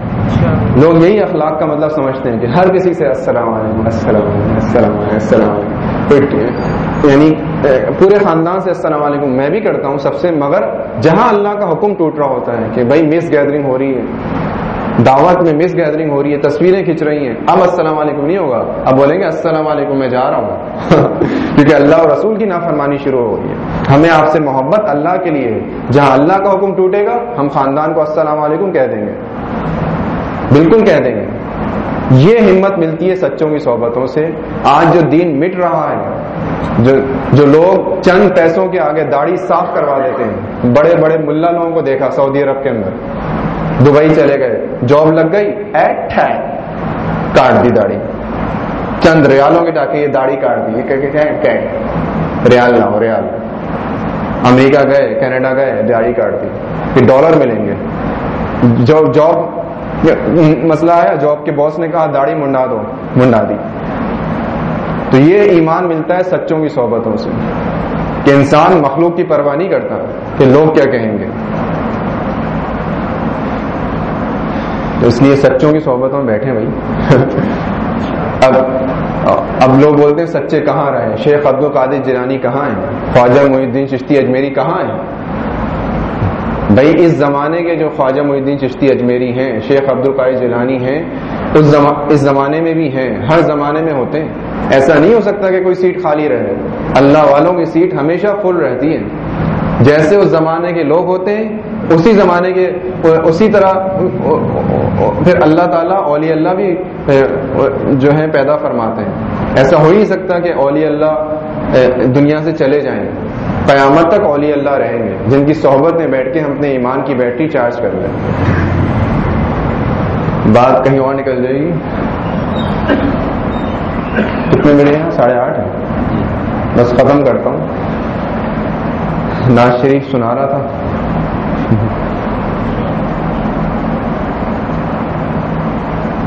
لوگ یہی اخلاق کا مطلب سمجھتے ہیں کہ ہر کسی سے السلام علیکم السلام علیکم السلام علیکم السلام علیکم۔ یعنی پورے خاندان سے السلام علیکم. میں بھی کرتا ہوں سب سے، مگر جہاں اللہ کا حکم ٹوٹ رہا ہوتا ہے کہ بھائی مس گیدرنگ ہو رہی ہے، دعوت میں مس گیدرنگ ہو رہی ہے، تصویریں کھینچ رہی ہیں، اب السلام علیکم نہیں ہوگا. اب بولیں گے السلام علیکم، میں جا رہا ہوں. کیونکہ اللہ اور رسول کی نافرمانی شروع ہو رہی ہے. ہمیں آپ سے محبت اللہ کے لیے ہے. جہاں اللہ کا حکم ٹوٹے گا، ہم خاندان کو السلام علیکم کہہ دیں گے. بالکل کہہ دیں گے. یہ ہمت ملتی ہے سچوں کی صحبتوں سے. آج جو دین مٹ رہا ہے جو جو لوگ چند پیسوں کے آگے داڑھی صاف کروا دیتے ہیں، بڑے بڑے ملا لوگوں کو دیکھا سعودی عرب کے اندر۔ دبئی چلے گئے، جاب لگ گئی ایٹ کاٹ دی داڑھی۔ چند ریالوں کے جا کے یہ داڑھی کاٹ دی ریال نہ ہو، ریال۔ امریکہ گئے، کینیڈا گئے، داڑھی کاٹ دی۔ پھر ڈالر ملیں گے۔ جاب مسئلہ آیا، جاب کے باس نے کہا، داڑھی منڈا دو، منڈا دی۔ تو یہ ایمان ملتا ہے سچوں کی صحبتوں سے کہ انسان مخلوق کی پرواہ نہیں کرتا کہ لوگ کیا کہیں گے۔ تو اس لیے سچوں کی صحبتوں میں بیٹھے بھائی۔ اب اب لوگ بولتے ہیں سچے کہاں رہے شیخ عبد القادر جیلانی کہاں ہیں؟ خواجہ محی الدین چشتی اجمیری کہاں ہیں؟ بھائی، اس زمانے کے جو خواجہ محی الدین چشتی اجمیری ہیں، شیخ عبد القاعد جیلانی ہیں اس زمانے میں بھی ہیں، ہر زمانے میں ہوتے ہیں۔ ایسا نہیں ہو سکتا کہ کوئی سیٹ خالی رہے۔ اللہ والوں کی سیٹ ہمیشہ فل رہتی ہے جیسے اس زمانے کے لوگ ہوتے ہیں، اسی زمانے کے، اسی طرح، پھر اللہ تعالیٰ اولی اللہ بھی، جو ہے پیدا فرماتے ہیں۔ ایسا ہو ہی سکتا کہ اولی اللہ، دنیا سے چلے جائیں۔ قیامت تک اولی اللہ رہیں گے۔ جن کی صحبت میں بیٹھ کے ہم اپنے ایمان کی بیٹری چارج کر لیں۔ بات کہیں اور نکل جائے گی؟ کتنے ملے ہیں، ساڑھے آٹھ بس ختم کرتا ہوں۔ ناز شریف سنا رہا تھا۔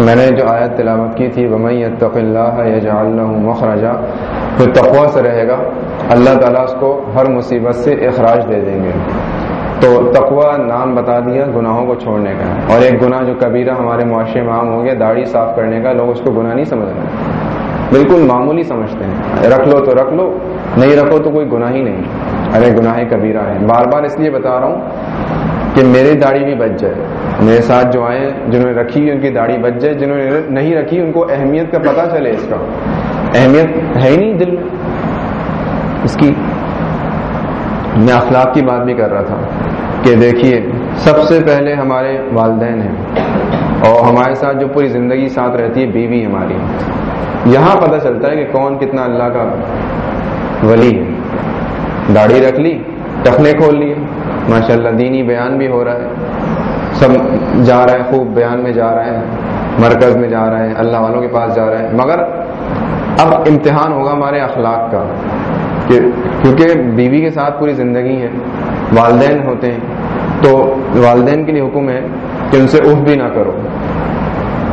میں نے جو آیت تلاوت کی تھی ومئی اللہ یا مخرجا، پھر تقوا سے رہے گا۔ اللہ تعالیٰ اس کو ہر مصیبت سے اخراج دے دیں گے۔ تو تقوا نام بتا دیا گناہوں کو چھوڑنے کا۔ اور ایک گناہ جو کبیرہ ہمارے معاشرے میں عام ہو گیا، داڑھی صاف کرنے کا، لوگ اس کو گناہ نہیں سمجھ رہے بالکل معمولی سمجھتے ہیں۔ رکھ لو تو رکھ لو، نہیں رکھو تو کوئی گناہ ہی نہیں۔ ارے گناہ کبیرہ ہے بار بار اس لیے بتا رہا ہوں کہ میری داڑھی بھی بچ جائے۔ میرے ساتھ جو آئے جنہوں نے رکھی ان کی داڑھی بچ جائے۔ جنہوں نے نہیں رکھی، ان کو اہمیت کا پتہ چلے اس کا۔ اہمیت ہے ہی نہیں دل میں۔ اس کی میں اخلاق کی بات بھی کر رہا تھا کہ دیکھیے، سب سے پہلے ہمارے والدین ہیں اور ہمارے ساتھ جو پوری زندگی ساتھ رہتی ہے، بیوی ہماری۔ یہاں پتہ چلتا ہے کہ کون کتنا اللہ کا ولی ہے۔ داڑھی رکھ لی، ٹخنے کھول لیے۔ ماشاء اللہ دینی بیان بھی ہو رہا ہے۔ سب جا رہے ہیں خوب بیان میں جا رہے ہیں مرکز میں جا رہے ہیں اللہ والوں کے پاس جا رہے ہیں مگر اب امتحان ہوگا ہمارے اخلاق کا کیونکہ بیوی کے ساتھ پوری زندگی ہے، والدین ہوتے ہیں۔ تو والدین کے لیے حکم ہے کہ ان سے اف بھی نہ کرو۔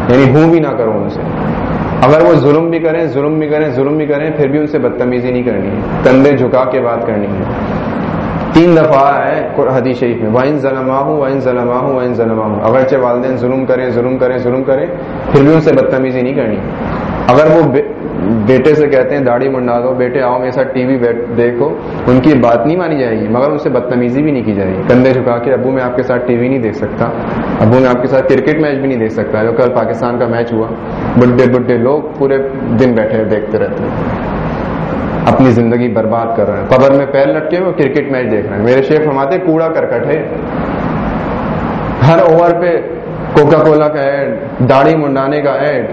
یعنی ہوں بھی نہ کرو ان سے۔ اگر وہ ظلم بھی کریں، ظلم بھی کریں، ظلم بھی کریں، پھر بھی ان سے بدتمیزی نہیں کرنی ہے۔ کندھے جھکا کے بات کرنی ہے۔ تین دفعہ ہے حدیث شریف میں وائن ظلما ہوں وائن ظلما ہوں وائن ظلما ہوں اگرچہ والدین ظلم کریں ظلم کریں ظلم کریں، پھر بھی ان سے بدتمیزی نہیں کرنی۔ اگر وہ بیٹے سے کہتے ہیں داڑھی منڈا دو، بیٹے آؤ میرے ساتھ ٹی وی دیکھو، ان کی بات نہیں مانی جائے گی، مگر ان سے بدتمیزی بھی نہیں کی جائے گی۔ کندھے جھکا کے ابو میں آپ کے ساتھ ٹی وی نہیں دیکھ سکتا، ابو میں آپ کے ساتھ کرکٹ میچ بھی نہیں دیکھ سکتا۔ جو کل پاکستان کا میچ ہوا بڈے بڈے لوگ پورے دن بیٹھے دیکھتے رہتے ہیں۔ اپنی زندگی برباد کر رہے ہیں۔ قبر میں پیر لٹکے ہوئے، کرکٹ میچ دیکھ رہے ہیں۔ میرے شیخ ہمارے کوڑا کرکٹ ہے۔ ہر اوور پہ کوکا کولا کا ایڈ، داڑھی منڈانے کا ایڈ۔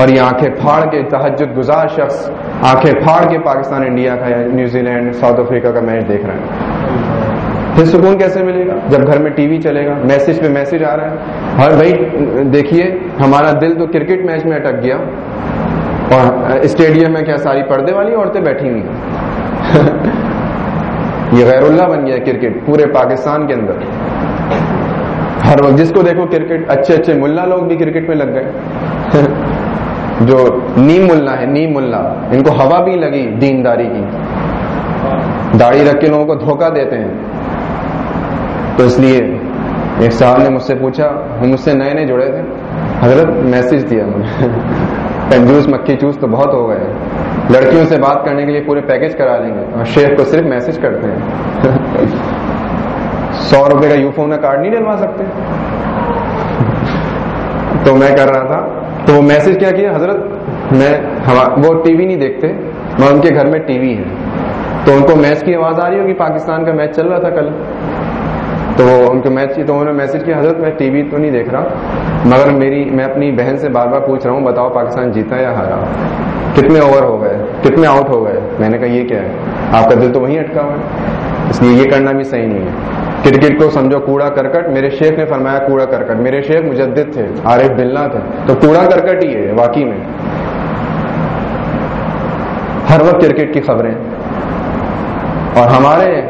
اور یہ آنکھیں پھاڑ کے تحجد گزار شخص، آنکھیں پھاڑ کے پاکستان، انڈیا کا یا نیوزی لینڈ، ساؤتھ افریقہ کا میچ دیکھ رہے ہیں پھر سکون کیسے ملے گا؟ جب گھر میں ٹی وی چلے گا، میسج پہ میسج آ رہا ہے۔ اور بھائی، دیکھیے، ہمارا دل تو کرکٹ میچ میں اٹک گیا۔ اور اسٹیڈیم میں کیا ساری پردے والی عورتیں بیٹھی ہوئی یہ غیر اللہ بن گیا کرکٹ، پورے پاکستان کے اندر۔ ہر وقت جس کو دیکھو کرکٹ، اچھے اچھے ملا لوگ بھی کرکٹ میں لگ گئے۔ جو نیم ملا ہے، نیم ملا ان کو ہوا بھی لگی دینداری کی۔ داڑھی رکھ کے لوگوں کو دھوکہ دیتے ہیں۔ تو اس لیے ایک صاحب نے مجھ سے پوچھا ہم مجھ سے نئے نئے جڑے تھے۔ حضرت میسج دیا کنجوس مکھی، چوس تو بہت ہو گئے۔ لڑکیوں سے بات کرنے کے لیے پورے پیکج کرا لیں گے۔ اور شیخ کو صرف میسج کرتے ہیں۔ سو روپے کا یو فون کارڈ نہیں ڈلوا سکتے؟ تو میں کر رہا تھا تو وہ میسج کیا کیا؟ حضرت، میں وہ ٹی وی نہیں دیکھتے، میں ان کے گھر میں ٹی وی ہے۔ تو ان کو میچ کی آواز آ رہی ہوگی، پاکستان کا میچ چل رہا تھا کل۔ تو ان کو میچ کی تو انہوں نے میسج کیا، حضرت، میں ٹی وی تو نہیں دیکھ رہا، مگر میری میں اپنی بہن سے بار بار پوچھ رہا ہوں، بتاؤ پاکستان جیتا یا ہارا؟ کتنے اوور ہو گئے؟ کتنے آؤٹ ہو گئے؟ میں نے کہا، یہ کیا ہے؟ آپ کا دل تو وہیں اٹکا ہوا ہے، اس لیے یہ کرنا بھی صحیح نہیں ہے۔ کرکٹ کو سمجھو، کوڑا کرکٹ، میرے شیخ نے فرمایا کوڑا کرکٹ۔ میرے شیخ مجدد تھے، عارف بلنا تھے۔ تو کوڑا کرکٹ ہی ہے، واقعی میں۔ ہر وقت کرکٹ کی خبریں۔ اور ہمارے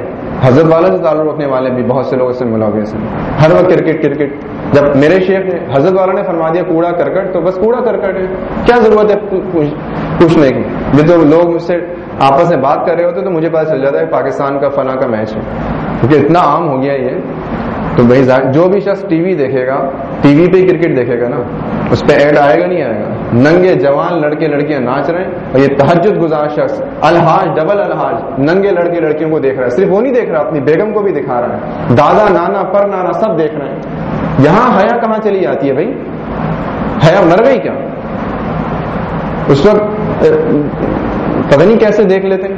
حضرت والا سے تعلق رکھنے والے بھی بہت سے لوگوں سے ملوث ہیں ہر وقت کرکٹ کرکٹ۔ جب میرے شیخ نے، حضرت والا نے فرما دیا کوڑا کرکٹ، تو بس کوڑا کرکٹ ہے۔ کیا ضرورت ہے پوچھنے کی؟ جو لوگ مجھ سے آپس میں بات کر رہے ہوتے تو مجھے پتا چل جاتا ہے پاکستان کا فنا کا میچ ہے۔ کیونکہ اتنا عام ہو گیا یہ، تو بھائی جو بھی شخص ٹی وی دیکھے گا، ٹی وی پہ کرکٹ دیکھے گا نا۔ اس پہ ایڈ آئے گا، نہیں آئے گا۔ ننگے جوان لڑکے لڑکیاں ناچ رہے ہیں اور یہ تحجد گزار شخص الحاظ ڈبل الحاظ ننگے لڑکے لڑکیوں کو دیکھ رہا ہے۔ صرف وہ نہیں دیکھ رہا، اپنی بیگم کو بھی دکھا رہا ہے۔ دادا، نانا، پر نانا سب دیکھ رہے ہیں۔ یہاں حیا کہاں چلی جاتی ہے بھائی؟ حیا مر گئی کیا؟ اس وقت پتہ نہیں کیسے دیکھ لیتے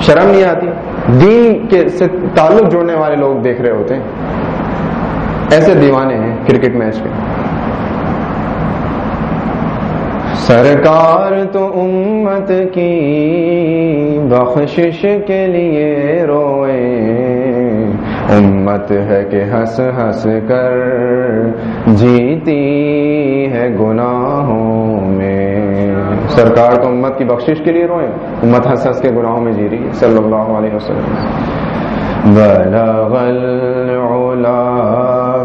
شرم نہیں آتی۔ دین کے سے تعلق جوڑنے والے لوگ دیکھ رہے ہوتے ہیں۔ ایسے دیوانے ہیں کرکٹ میچ کے۔ سرکار تو امت کی بخشش کے لیے روئے۔ امت ہے کہ ہنس ہنس کر جیتی ہے گناہوں میں۔ سرکار تو امت کی بخشش کے لیے روئے، امت ہنس ہنس کے گناہوں میں جی رہی صلی اللہ علیہ وسلم۔ بلغ العلا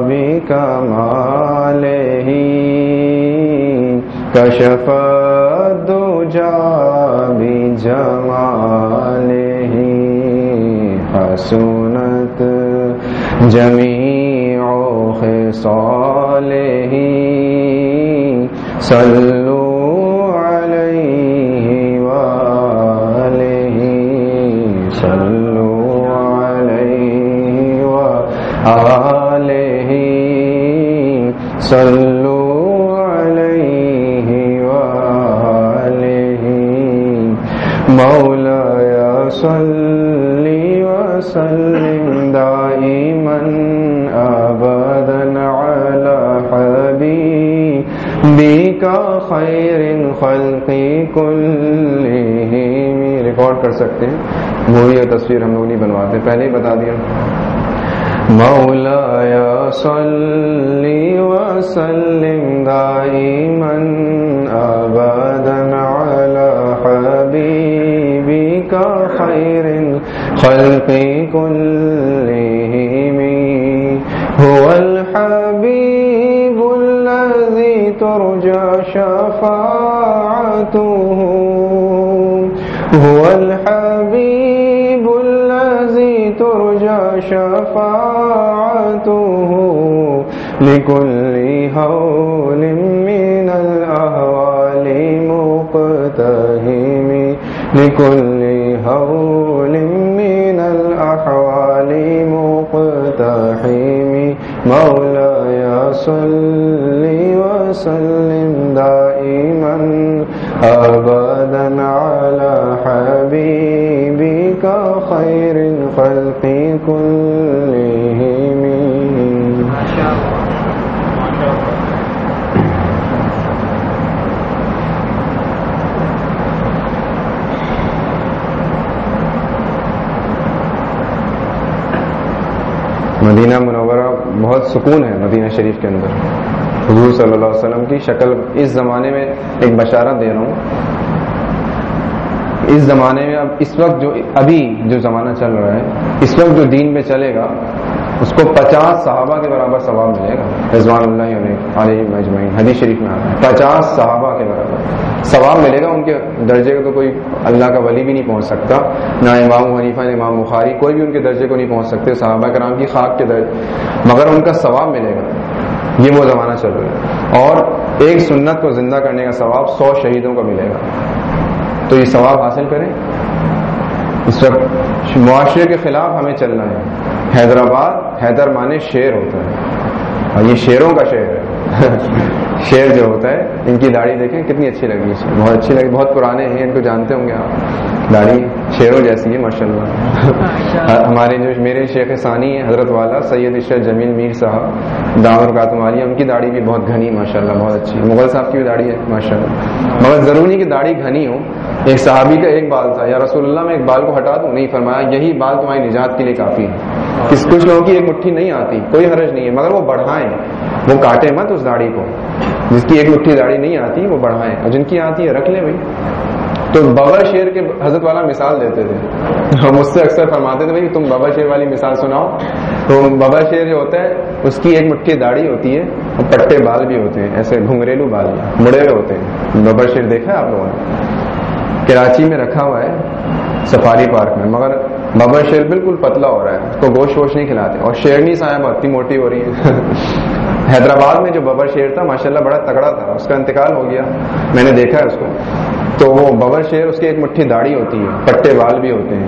بکمالہی کشف الدجا بجمالہی حسنت جمیع خصالہ صلو پہلے ہی بتا دیا۔ مدینہ منورہ بہت سکون ہے مدینہ شریف کے اندر۔ حضور صلی اللہ علیہ وسلم کی شکل اس زمانے میں ایک بشارت دے رہا ہوں۔ اس زمانے میں اب اس وقت جو ابھی جو زمانہ چل رہا ہے، اس وقت جو دین میں چلے گا، اس کو پچاس صحابہ کے برابر ثواب ملے گا۔ رضوان اللہ علیہ مجمعین حدیث شریف میں آتا ہے۔ پچاس صحابہ ثواب ملے گا ان کے درجے کو تو کوئی اللہ کا ولی بھی نہیں پہنچ سکتا، نہ امام حنیفہ، نہ امام بخاری، کوئی بھی ان کے درجے کو نہیں پہنچ سکتے، صحابہ کرام کی خاک کے درجے مگر ان کا ثواب ملے گا۔ یہ وہ زمانہ چل رہا ہے۔ اور ایک سنت کو زندہ کرنے کا ثواب سو شہیدوں کا ملے گا۔ تو یہ ثواب حاصل کریں۔ اس وقت معاشرے کے خلاف ہمیں چلنا ہے۔ حیدرآباد، حیدر مانے شیر ہوتا ہے۔ اور یہ شیروں کا شہر ہے۔ شیر جو ہوتا ہے، ان کی داڑھی دیکھیں، کتنی اچھی لگی بہت اچھی لگی، بہت پرانے ہیں، ان کو جانتے ہوں گے آپ۔ داڑھی شیروں جیسی ہے ماشاء اللہ ہمارے جو میرے شیخ ثانی حضرت والا سید عشرت جمیل میر صاحب دامر کاتم عالیہ ان کی داڑھی بھی بہت گھنی ماشاء اللہ بہت اچھی مغل صاحب کی بھی داڑھی ہے ماشاء اللہ مگر ضروری کہ داڑھی گھنی ہو ایک صحابی کا ایک بال تھا۔ یا رسول اللہ میں ایک بال کو ہٹا دوں؟ نہیں فرمایا یہی بال تمہاری نجات کے لیے کافی ہے۔ کس کچھ لوگوں کی ایک مٹھی نہیں آتی کوئی حرج نہیں ہے مگر وہ بڑھائیں۔ وہ کاٹے مت اس داڑھی کو۔ جس کی ایک مٹھی داڑھی نہیں آتی وہ بڑھائیں۔ اور جن کی آتی ہے رکھ لیں بھائی۔ تو بابا شیر کے حضرت والا مثال دیتے تھے۔ ہم اس سے اکثر فرماتے تھے، بھائی، تم بابا شیر والی مثال سناؤ۔ تو بابا شیر جو ہوتا ہے، اس کی ایک مٹھی داڑھی ہوتی ہے اور پٹے بال بھی ہوتے ہیں، ایسے گھنگریلو بال مڑے ہوئے ہوتے ہیں۔ بابا شیر دیکھا ہے آپ لوگوں نے؟ کراچی میں رکھا ہوا ہے سفاری پارک میں، مگر بابا شیر بالکل پتلا ہو رہا ہے، اس کو گوشت ووش نہیں کھلاتے۔ اور شیرنی صاحب اتنی موٹی ہو رہی ہے۔ حیدرآباد میں جو ببر شیر تھا، ماشاءاللہ بڑا تگڑا تھا، اس کا انتقال ہو گیا۔ میں نے دیکھا ہے اس کو۔ تو وہ ببر شیر اس کی ایک مٹھی داڑھی ہوتی ہے، پٹے بال بھی ہوتے ہیں۔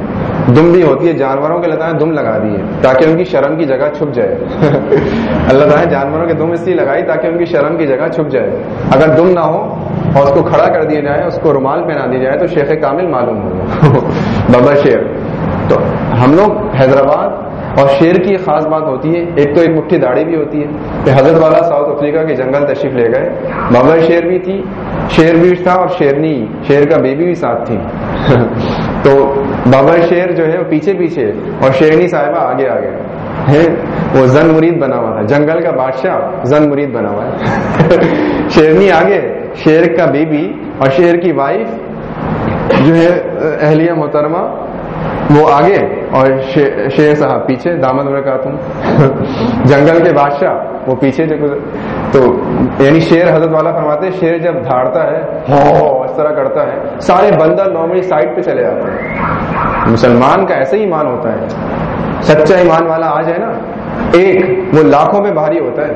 دم بھی ہوتی ہے، جانوروں کے لتا دم لگا دی ہے، تاکہ ان کی شرم کی جگہ چھپ جائے۔ اللہ تعالیٰ جانوروں کے دم اس لیے لگائی تاکہ ان کی شرم کی جگہ چھپ جائے۔ اگر دم نہ ہو اور اس کو کھڑا کر دیا جائے، اس کو رومال پہنا دی جائے، تو شیخ کامل معلوم ہوگا بابا شیر۔ تو ہم لوگ حیدرآباد اور شیر کی خاص بات ہوتی ہے، ایک تو ایک مٹھی داڑھی بھی ہوتی ہے۔ کہ حضرت والا ساؤتھ افریقہ کے جنگل تشریف لے گئے۔ بابا شیر بھی تھی، شیر بھی تھا اور شیرنی شیر کا بیبی بھی ساتھ تھی۔ تو بابا شیر جو ہے وہ پیچھے پیچھے اور شیرنی صاحبہ آگے آگے ہے وہ زن مرید بنا ہوا تھا۔ جنگل کا بادشاہ زن مرید بنا ہوا ہے۔ شیرنی آگے۔ شیر کا بیبی اور شیر کی وائف جو ہے، اہلیہ محترمہ وہ آگے اور شیر صاحب پیچھے دامد برکاتوں جنگل کے بادشاہ وہ پیچھے تو یعنی شیر حضرت والا فرماتے شیر جب دھاڑتا ہے ہو اس طرح کرتا ہے سارے بندر نارملی سائڈ پہ چلے جاتے ہیں مسلمان کا ایسے ہی ایمان ہوتا ہے۔ سچا ایمان والا آ جائے نا ایک وہ لاکھوں میں بھاری ہوتا ہے۔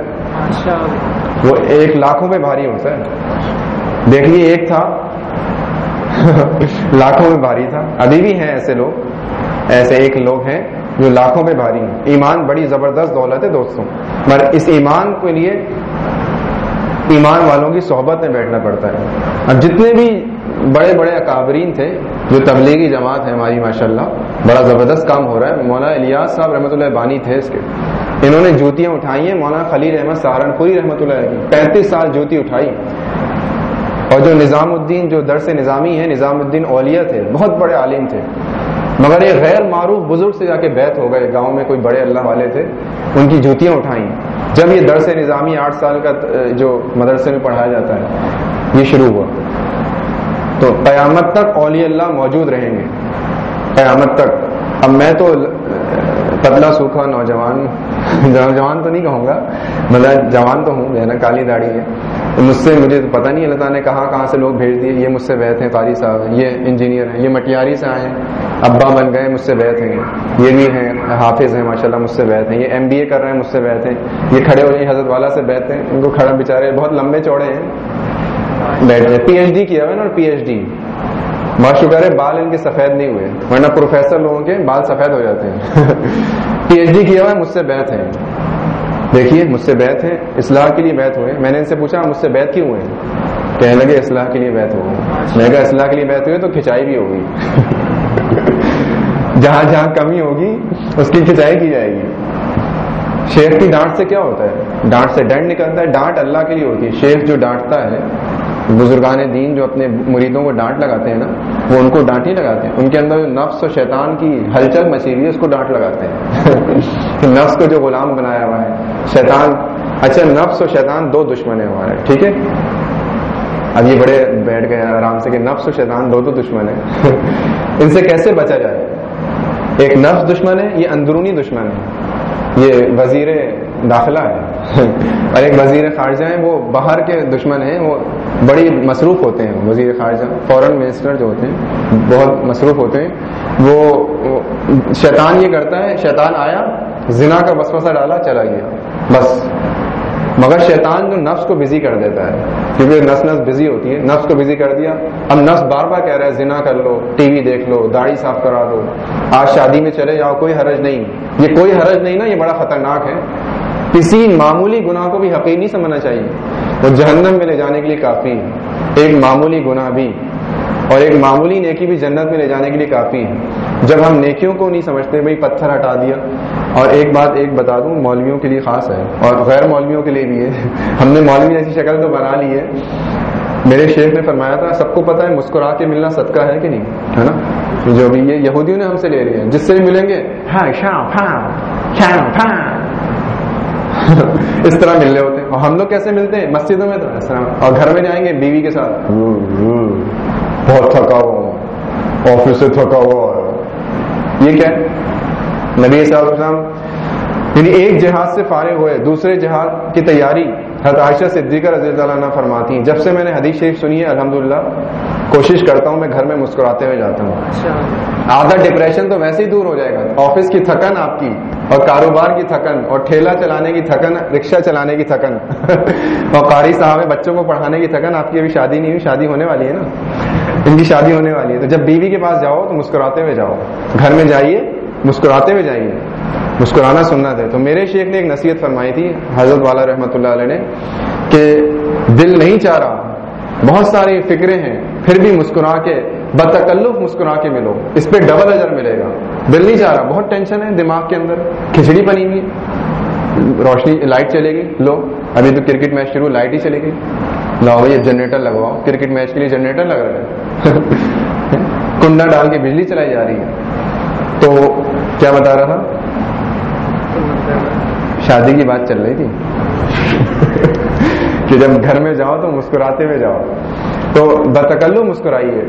وہ ایک لاکھوں میں بھاری ہوتا ہے۔ دیکھیے ایک تھا لاکھوں میں بھاری تھا۔ ابھی بھی ہیں ایسے لوگ۔ ایسے ایک لوگ ہیں جو لاکھوں پہ بھاری ہیں۔ ایمان بڑی زبردست دولت ہے دوستوں۔ مگر اس ایمان کے لیے ایمان والوں کی صحبت میں بیٹھنا پڑتا ہے۔ اب جتنے بھی بڑے بڑے اکابرین تھے، جو تبلیغی جماعت ہے ہماری ماشاء اللہ بڑا زبردست کام ہو رہا ہے۔ مولانا الیاس صاحب رحمۃ اللہ بانی تھے اس کے۔ انہوں نے جوتیاں اٹھائی ہیں۔ مولانا خلیل احمد سہارنپوری رحمۃ اللہ کی۔ پینتیس سال جوتی اٹھائی۔ اور جو نظام الدین، جو درس نظامی ہے نظام الدین اولیا تھے، بہت بڑے عالم تھے۔ مگر یہ غیر معروف بزرگ سے جا کے بیت ہو گئے، گاؤں میں کوئی بڑے اللہ والے تھے، ان کی جوتیاں اٹھائیں۔ جب یہ درس نظامی آٹھ سال کا جو مدرسے میں پڑھایا جاتا ہے، یہ شروع ہوا۔ تو قیامت تک اولی اللہ موجود رہیں گے۔ قیامت تک۔ اب میں تو پتلا سوکھا نوجوان نوجوان تو نہیں کہوں گا مطلب جوان تو ہوں، میں نا کالی داڑھی ہے۔ مجھ سے مجھے تو پتہ نہیں، اللہ تعالیٰ نے کہاں کہاں سے لوگ بھیج دیے، یہ مجھ سے بیت ہیں، قاری صاحب، یہ انجینئر ہیں، یہ مٹیاری سے آئے ہیں۔ ابا بن گئے، مجھ سے بیت ہیں۔ یہ بھی ہیں، حافظ ہیں ماشاء اللہ مجھ سے بیت ہیں۔ یہ ایم بی اے کر رہے ہیں، مجھ سے بیت ہیں۔ یہ کھڑے ہو جائیں، حضرت والا سے بیت ہیں۔ ان کو کھڑا بےچارے بہت لمبے چوڑے ہیں۔ بیٹھ گئے پی ایچ ڈی کیا ہوا نا پی ایچ ڈی۔ بہت شکر ہے، بال ان کے سفید نہیں ہوئے، ورنہ پروفیسر لوگوں کے بال سفید ہو جاتے ہیں۔ پی ایچ ڈی کیا ہوا ہے؟ مجھ سے بیت ہیں۔ دیکھیے، مجھ سے بیت ہے اصلاح کے لیے بیت ہوئے میں نے ان سے پوچھا، مجھ سے بیت کیوں ہوئے کہنے لگے، اصلاح کے لیے بیت ہو میں کہا، اصلاح کے لیے بیت ہوئے تو کھچائی بھی ہوگی۔ جہاں جہاں کمی ہوگی، اس کی کھچائی کی جائے گی۔ شیخ کی ڈانٹ سے کیا ہوتا ہے؟ ڈانٹ سے ڈنڈ نکلتا ہے۔ ڈانٹ اللہ کے لیے ہوتی ہے۔ شیخ جو ڈانٹتا ہے بزرگان دین جو اپنے مریدوں کو ڈانٹ لگاتے ہیں نا، وہ ان کو ڈانٹ ہی لگاتے ہیں۔ ان کے اندر جو نفس و شیطان کی ہلچل مچی ہوئی ہے، اس کو ڈانٹ لگاتے ہیں۔ نفس کو جو غلام بنایا ہوا ہے، شیطان اچھا نفس و شیطان دو دشمن ہیں ہمارے، ٹھیک ہے؟ اب یہ بڑے بیٹھ گئے آرام سے کہ نفس و شیطان دو دو دشمن ہیں۔ ان سے کیسے بچا جائے؟ ایک نفس دشمن ہے، یہ اندرونی دشمن ہے۔ یہ وزیر داخلہ ہے۔ اور ایک وزیر خارجہ ہیں، وہ باہر کے دشمن ہیں، وہ بڑی مصروف ہوتے ہیں۔ وزیر خارجہ فورن منسٹر جو ہوتے ہیں، بہت مصروف ہوتے ہیں۔ وہ شیطان یہ کرتا ہے، شیطان آیا، زنا کا وسوسہ ڈالا، چلا گیا۔ بس۔ مگر شیطان جو نفس کو بزی کر دیتا ہے، کیونکہ نس نس بزی ہوتی ہے، نفس کو بزی کر دیا۔ اب نفس بار بار کہہ رہا ہے، زنا کر لو، ٹی وی دیکھ لو، داڑھی صاف کرا دو۔ آج شادی میں چلے جاؤ، کوئی حرج نہیں۔ یہ کوئی حرج نہیں نا، یہ بڑا خطرناک ہے۔ کسی معمولی گناہ کو بھی حقیق نہیں سمجھنا چاہیے۔ وہ جہنم میں لے جانے کے لیے کافی ہے ایک معمولی گناہ بھی اور ایک معمولی نیکی بھی جنت میں لے جانے کے لیے کافی ہے جب ہم نیکیوں کو نہیں سمجھتے، بھائی پتھر ہٹا دیا۔ اور ایک بات ایک بتا دوں، مولویوں کے لیے خاص ہے اور غیر مولویوں کے لیے بھی ہے۔ ہم نے مولوی جیسی شکل تو بنا لی ہے۔ میرے شیخ نے فرمایا تھا، سب کو پتا ہے مسکرا کے ملنا صدقہ ہے کہ نہیں؟ ہے نا؟ جو بھی یہ یہودیوں نے ہم سے لے لیے جس سے بھی ملیں گے؟ ہاں اس طرح ملنے ہوتے ہیں۔ اور ہم لوگ کیسے ملتے ہیں؟ مسجدوں میں تو اس طرح۔ اور گھر میں جائیں گے بیوی کے ساتھ۔ بہت تھکا ہوا آفس سے تھکا ہوا یہ کیا نبی صاحب یعنی ایک جہاز سے فارغ ہوئے دوسرے جہاز کی تیاری۔ حضرت عائشہ صدیقہ رضی اللہ عنہ فرماتی ہیں جب سے میں نے حدیث شریف سنی ہے الحمدللہ کوشش کرتا ہوں میں گھر میں مسکراتے ہوئے جاتا ہوں۔ آدھا ڈپریشن تو ویسے ہی دور ہو جائے گا۔ آفس کی تھکن آپ کی اور کاروبار کی تھکن اور ٹھیلا چلانے کی تھکن رکشہ چلانے کی تھکن۔ اور قاری صاحب بچوں کو پڑھانے کی تھکن آپ کی ابھی شادی نہیں ہوئی شادی ہونے والی ہے نا؟ ان کی شادی ہونے والی ہے۔ تو جب بیوی کے پاس جاؤ تو مسکراتے ہوئے جاؤ۔ گھر میں جائیے مسکراتے ہوئے جائیے۔ مسکرانا سننا تھا تو میرے شیخ نے ایک نصیحت فرمائی تھی، حضرت والا رحمۃ اللہ علیہ نے، کہ دل نہیں چاہ رہا، بہت ساری فکریں ہیں، پھر بھی مسکرا کے، بتکلف مسکرا کے ملو، اس پہ ڈبل اجر ملے گا۔ دل نہیں چاہ رہا، بہت ٹینشن ہے دماغ کے اندر۔ کھچڑی بنی ہوئی روشنی، لائٹ چلے گی، لو۔ ابھی تو کرکٹ میچ شروع، لائٹ ہی چلے گی۔ لاؤ بھائی جنریٹر لگواؤ۔ کرکٹ میچ کے لیے جنریٹر لگ رہا ہے۔ کنڈا ڈال کے بجلی چلائی جا رہی ہے۔ تو کیا بتا رہا تھا؟ شادی کی بات چل رہی تھی۔ کہ جب گھر میں جاؤ تو مسکراتے ہوئے جاؤ۔ تو بتکلو مسکرائیے۔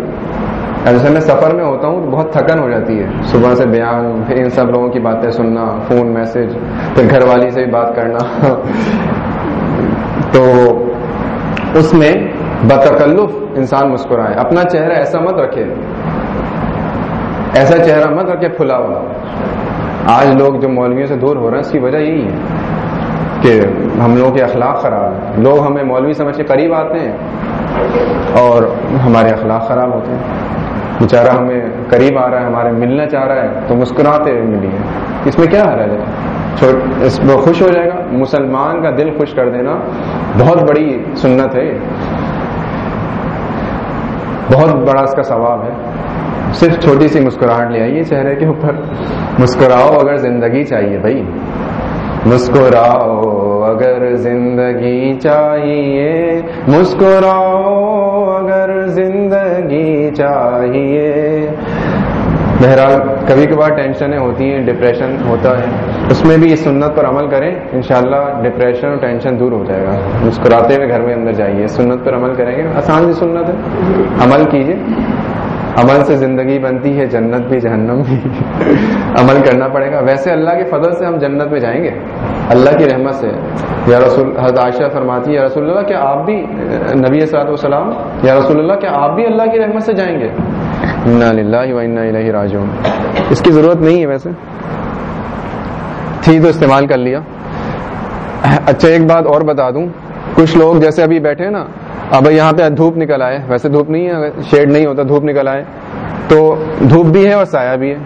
جیسے میں سفر میں ہوتا ہوں تو بہت تھکن ہو جاتی ہے۔ صبح سے بیان، پھر ان سب لوگوں کی باتیں سننا، فون، میسج، پھر گھر والی سے بھی بات کرنا۔ تو اس میں بتکلف انسان مسکرائے۔ اپنا چہرہ ایسا مت رکھے۔ ایسا چہرہ مت رکھے پھلا ہوا۔ آج لوگ جو مولویوں سے دور ہو رہے ہیں، اس کی وجہ یہی ہے کہ ہم لوگوں کے اخلاق خراب ہیں۔ لوگ ہمیں مولوی سمجھ کے قریب آتے ہیں اور ہمارے اخلاق خراب ہوتے ہیں۔ بیچارہ ہمیں قریب آ رہا ہے، ہمارے ملنا چاہ رہا ہے، تو مسکراتے ہوئے ملیے اس میں کیا حرج ہے؟ اس وہ خوش ہو جائے گا۔ مسلمان کا دل خوش کر دینا بہت بڑی سنت ہے۔ بہت بڑا اس کا ثواب ہے۔ صرف چھوٹی سی مسکراہٹ لے آئیے چہرے کے اوپر۔ مسکراؤ اگر زندگی چاہیے بھائی۔ مسکراؤ اگر زندگی چاہیے۔ مسکراؤ اگر زندگی چاہیے۔ بہرحال، کبھی کبھار ٹینشنیں ہوتی ہیں، ڈپریشن ہوتا ہے۔ اس میں بھی اس سنت پر عمل کریں، انشاءاللہ ڈپریشن اور ٹینشن دور ہو جائے گا۔ مسکراتے ہوئے گھر میں اندر جائیے، سنت پر عمل کریں گے۔ آسان سی سنت ہے۔ عمل کیجیے عمل سے زندگی بنتی ہے، جنت بھی جہنم بھی۔ عمل کرنا پڑے گا۔ ویسے اللہ کے فضل سے ہم جنت میں جائیں گے۔ اللہ کی رحمت سے۔ یا رسول، حضرت عائشہ فرماتی ہے یا رسول اللہ، کیا آپ بھی، نبی صلاحت والسلام یا رسول اللہ، کیا آپ بھی اللہ کی رحمت سے جائیں گے؟ راجعون۔ اس کی ضرورت نہیں ہے ویسے۔ تھی تو استعمال کر لیا۔ اچھا ایک بات اور بتا دوں۔ کچھ لوگ جیسے ابھی بیٹھے نا اب یہاں پہ دھوپ نکل آئے۔ ویسے دھوپ نہیں ہے شیڈ نہیں ہوتا، دھوپ نکل آئے۔ تو دھوپ بھی ہے اور سایہ بھی ہے۔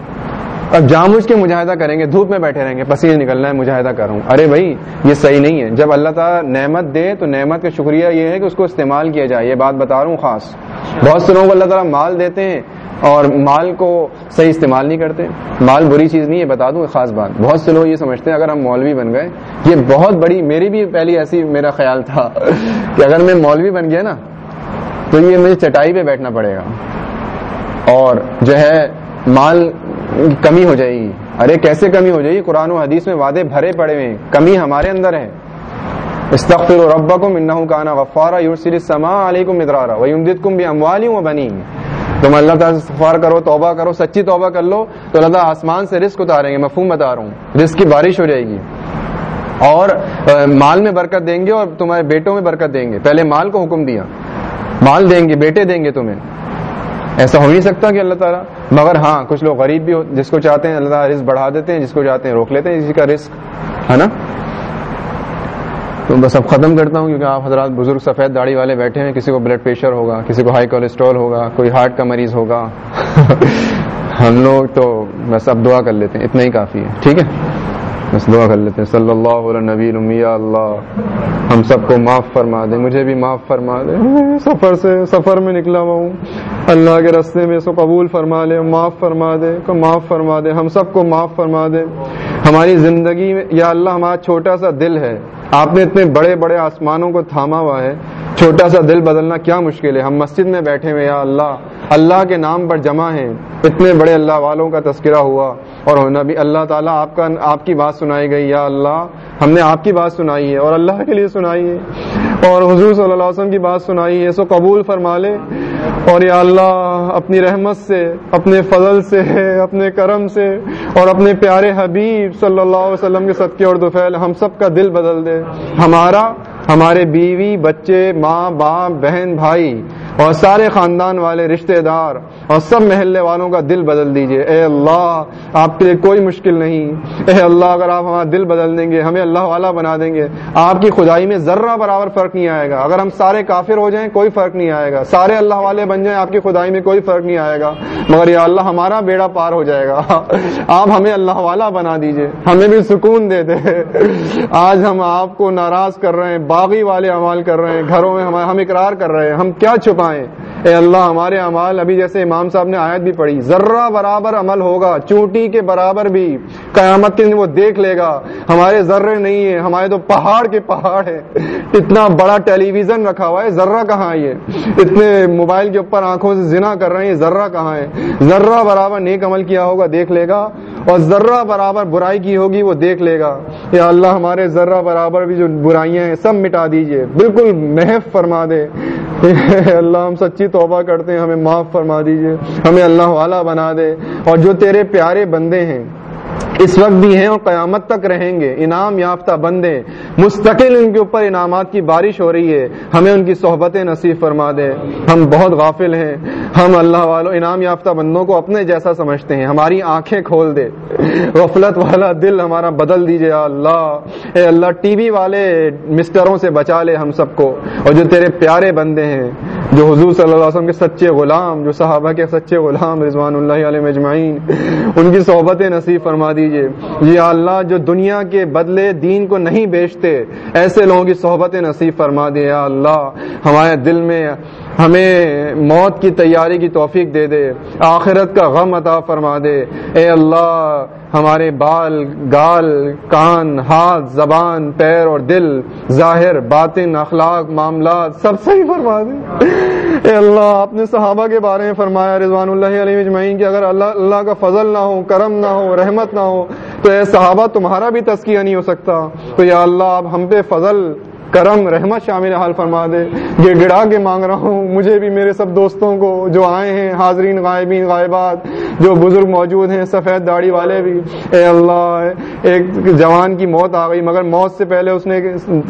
اب جاموج کے مجاہدہ کریں گے، دھوپ میں بیٹھے رہیں گے پسینے نکلنا ہے، مجاہدہ کروں۔ ارے بھائی، یہ صحیح نہیں ہے۔ جب اللہ تعالیٰ نعمت دے تو نعمت کا شکریہ یہ ہے کہ اس کو استعمال کیا جائے۔ یہ بات بتا رہا ہوں خاص۔ بہت سے لوگوں کو اللہ تعالیٰ مال دیتے ہیں اور مال کو صحیح استعمال نہیں کرتے۔ مال بری چیز نہیں ہے، بتا دوں خاص بات۔ بہت سے لوگ یہ سمجھتے ہیں، اگر ہم مولوی بن گئے، یہ بہت بڑی، میری بھی پہلی ایسی میرا خیال تھا کہ اگر میں مولوی بن گیا نا، تو یہ مجھے چٹائی پہ بیٹھنا پڑے گا۔ اور جو ہے، مال کمی ہو جائے گی۔ ارے، کیسے کمی ہو جائے گی؟ قرآن و حدیث میں وعدے بھرے پڑے ہوئے کمی ہمارے اندر ہے۔ استغفر ربکم انہو کانا غفارا یرسل السماء علیکم مدرارا ویمددکم بی اموالی تم اللہ تعالیٰ سے سفار کرو، توبہ کرو، سچی توبہ کر لو، تو اللہ تعالیٰ آسمان سے رزق اتاریں گے، مفہوم بتا رہا ہوں۔ رزق کی بارش ہو جائے گی۔ اور مال میں برکت دیں گے اور تمہارے بیٹوں میں برکت دیں گے۔ پہلے مال کو حکم دیا۔ مال دیں گے، بیٹے دیں گے تمہیں۔ ایسا ہو نہیں سکتا کہ اللہ تعالیٰ، مگر ہاں کچھ لوگ غریب بھی ہو، جس کو چاہتے ہیں اللہ تعالیٰ رزق بڑھا دیتے ہیں، جس کو چاہتے ہیں روک لیتے ہیں، اسی کا رزق، ہے نا؟ تو بس اب ختم کرتا ہوں کیونکہ آپ حضرات بزرگ سفید داڑھی والے بیٹھے ہیں، کسی کو بلڈ پریشر ہوگا، کسی کو ہائی کولیسٹرول ہوگا، کوئی ہارٹ کا مریض ہوگا۔ ہم لوگ تو بس اب دعا کر لیتے ہیں، اتنا ہی کافی ہے، ٹھیک ہے؟ بس دعا کر لیتے ہیں، صلی اللہ علیہ نبی اللہ، ہم سب کو معاف فرما دے، مجھے بھی معاف فرما دے۔ سفر سے، سفر میں نکلا ہوا ہوں۔ اللہ کے رستے میں اس کو قبول فرما لے، معاف فرما دے، کو معاف فرما دے، ہم سب کو معاف فرما دے۔ ہماری زندگی میں، یا اللہ، ہمارا چھوٹا سا دل ہے۔ آپ نے اتنے بڑے بڑے آسمانوں کو تھاما ہوا ہے چھوٹا سا دل بدلنا کیا مشکل ہے؟ ہم مسجد میں بیٹھے ہوئے یا اللہ اللہ کے نام پر جمع ہیں۔ اتنے بڑے اللہ والوں کا تذکرہ ہوا اور ہونا بھی۔ اللہ تعالیٰ آپ کا، آپ کی بات سنائی گئی، یا اللہ، ہم نے آپ کی بات سنائی ہے اور اللہ کے لیے سنائی ہے۔ اور حضور صلی اللہ علیہ وسلم کی بات سنائی ہے سو قبول فرما لے۔ اور یا اللہ، اپنی رحمت سے، اپنے فضل سے، اپنے کرم سے اور اپنے پیارے حبیب صلی اللہ علیہ وسلم کے صدقے اور دوفیل ہم سب کا دل بدل دے۔ ہمارا ہمارے بیوی بچے ماں باپ بہن بھائی اور سارے خاندان والے رشتہ دار اور سب محلے والوں کا دل بدل دیجیے۔ اے اللہ، آپ کے لیے کوئی مشکل نہیں۔ اے اللہ، اگر آپ ہمارا دل بدل دیں گے، ہمیں اللہ والا بنا دیں گے، آپ کی خدائی میں ذرہ برابر فرق نہیں آئے گا۔ اگر ہم سارے کافر ہو جائیں، کوئی فرق نہیں آئے گا۔ سارے اللہ والے بن جائیں، آپ کی خدائی میں کوئی فرق نہیں آئے گا۔ مگر یا اللہ، ہمارا بیڑا پار ہو جائے گا۔ آپ ہمیں اللہ والا بنا دیجیے۔ ہمیں بھی سکون دے دے۔ آج ہم آپ کو ناراض کر رہے ہیں، باغی والے عمال کر رہے ہیں، گھروں میں ہم اقرار کر رہے ہیں۔ ہم کیا Mae. اے اللہ، ہمارے امال ابھی جیسے امام صاحب نے آیت بھی پڑھی، ذرہ برابر عمل ہوگا چونٹی کے برابر بھی، قیامت کے دن وہ دیکھ لے گا، ہمارے ذرے نہیں ہے ہمارے تو پہاڑ کے پہاڑ ہے اتنا بڑا ٹیلی ویژن رکھا ہوا ہے، ذرہ کہاں یہ؟ اتنے موبائل کے اوپر آنکھوں سے زنا کر رہے ہیں، ذرہ کہاں ہے؟ ذرہ برابر نیک عمل کیا ہوگا، دیکھ لے گا، اور ذرہ برابر برائی کی ہوگی، وہ دیکھ لے گا۔ یا اللہ، ہمارے ذرہ برابر بھی جو برائیاں ہیں، سب مٹا دیجیے، بالکل محف فرما دے۔ اللہ، ہم سچی توبہ کرتے ہیں، ہمیں معاف فرما دیجیے، ہمیں اللہ والا بنا دے۔ اور جو تیرے پیارے بندے ہیں، اس وقت بھی ہیں اور قیامت تک رہیں گے۔ انعام یافتہ بندے مستقل ان کے اوپر انعامات کی بارش ہو رہی ہے۔ ہمیں ان کی صحبتیں نصیب فرما دے۔ ہم بہت غافل ہیں۔ ہم اللہ والوں، انعام یافتہ بندوں کو اپنے جیسا سمجھتے ہیں۔ ہماری آنکھیں کھول دے۔ غفلت والا دل ہمارا بدل دیجیے۔ اللہ، اے اللہ، ٹی وی والے مسٹروں سے بچا لے ہم سب کو۔ اور جو تیرے پیارے بندے ہیں جو حضور صلی اللہ علیہ وسلم کے سچے غلام، جو صحابہ کے سچے غلام رضوان اللہ علیہ مجمعین، ان کی صحبت نصیب فرما دیجیے۔ جی اللہ جو دنیا کے بدلے دین کو نہیں بیچتے، ایسے لوگوں کی صحبت نصیب فرما دے۔ یا اللہ، ہمارے دل میں ہمیں موت کی تیاری کی توفیق دے دے، آخرت کا غم عطا فرما دے۔ اے اللہ، ہمارے بال، گال، کان، ہاتھ، زبان، پیر اور دل، ظاہر، باطن، اخلاق، معاملات، سب صحیح فرما دے۔ اے اللہ، آپ نے صحابہ کے بارے میں فرمایا، رضوان اللہ علیہ مجمعین کہ اگر اللہ اللہ کا فضل نہ ہو، کرم نہ ہو، رحمت نہ ہو، تو اے صحابہ، تمہارا بھی تذکیہ نہیں ہو سکتا۔ تو یا اللہ، آپ ہم پہ فضل کرم رحمت شامل حال فرما دے، یہ گڑا کے مانگ رہا ہوں۔ مجھے بھی میرے سب دوستوں کو جو آئے ہیں، حاضرین، غائبین، غائبات، جو بزرگ موجود ہیں، سفید داڑھی والے بھی۔ اے اللہ، ایک جوان کی موت آ گئی، مگر موت سے پہلے اس نے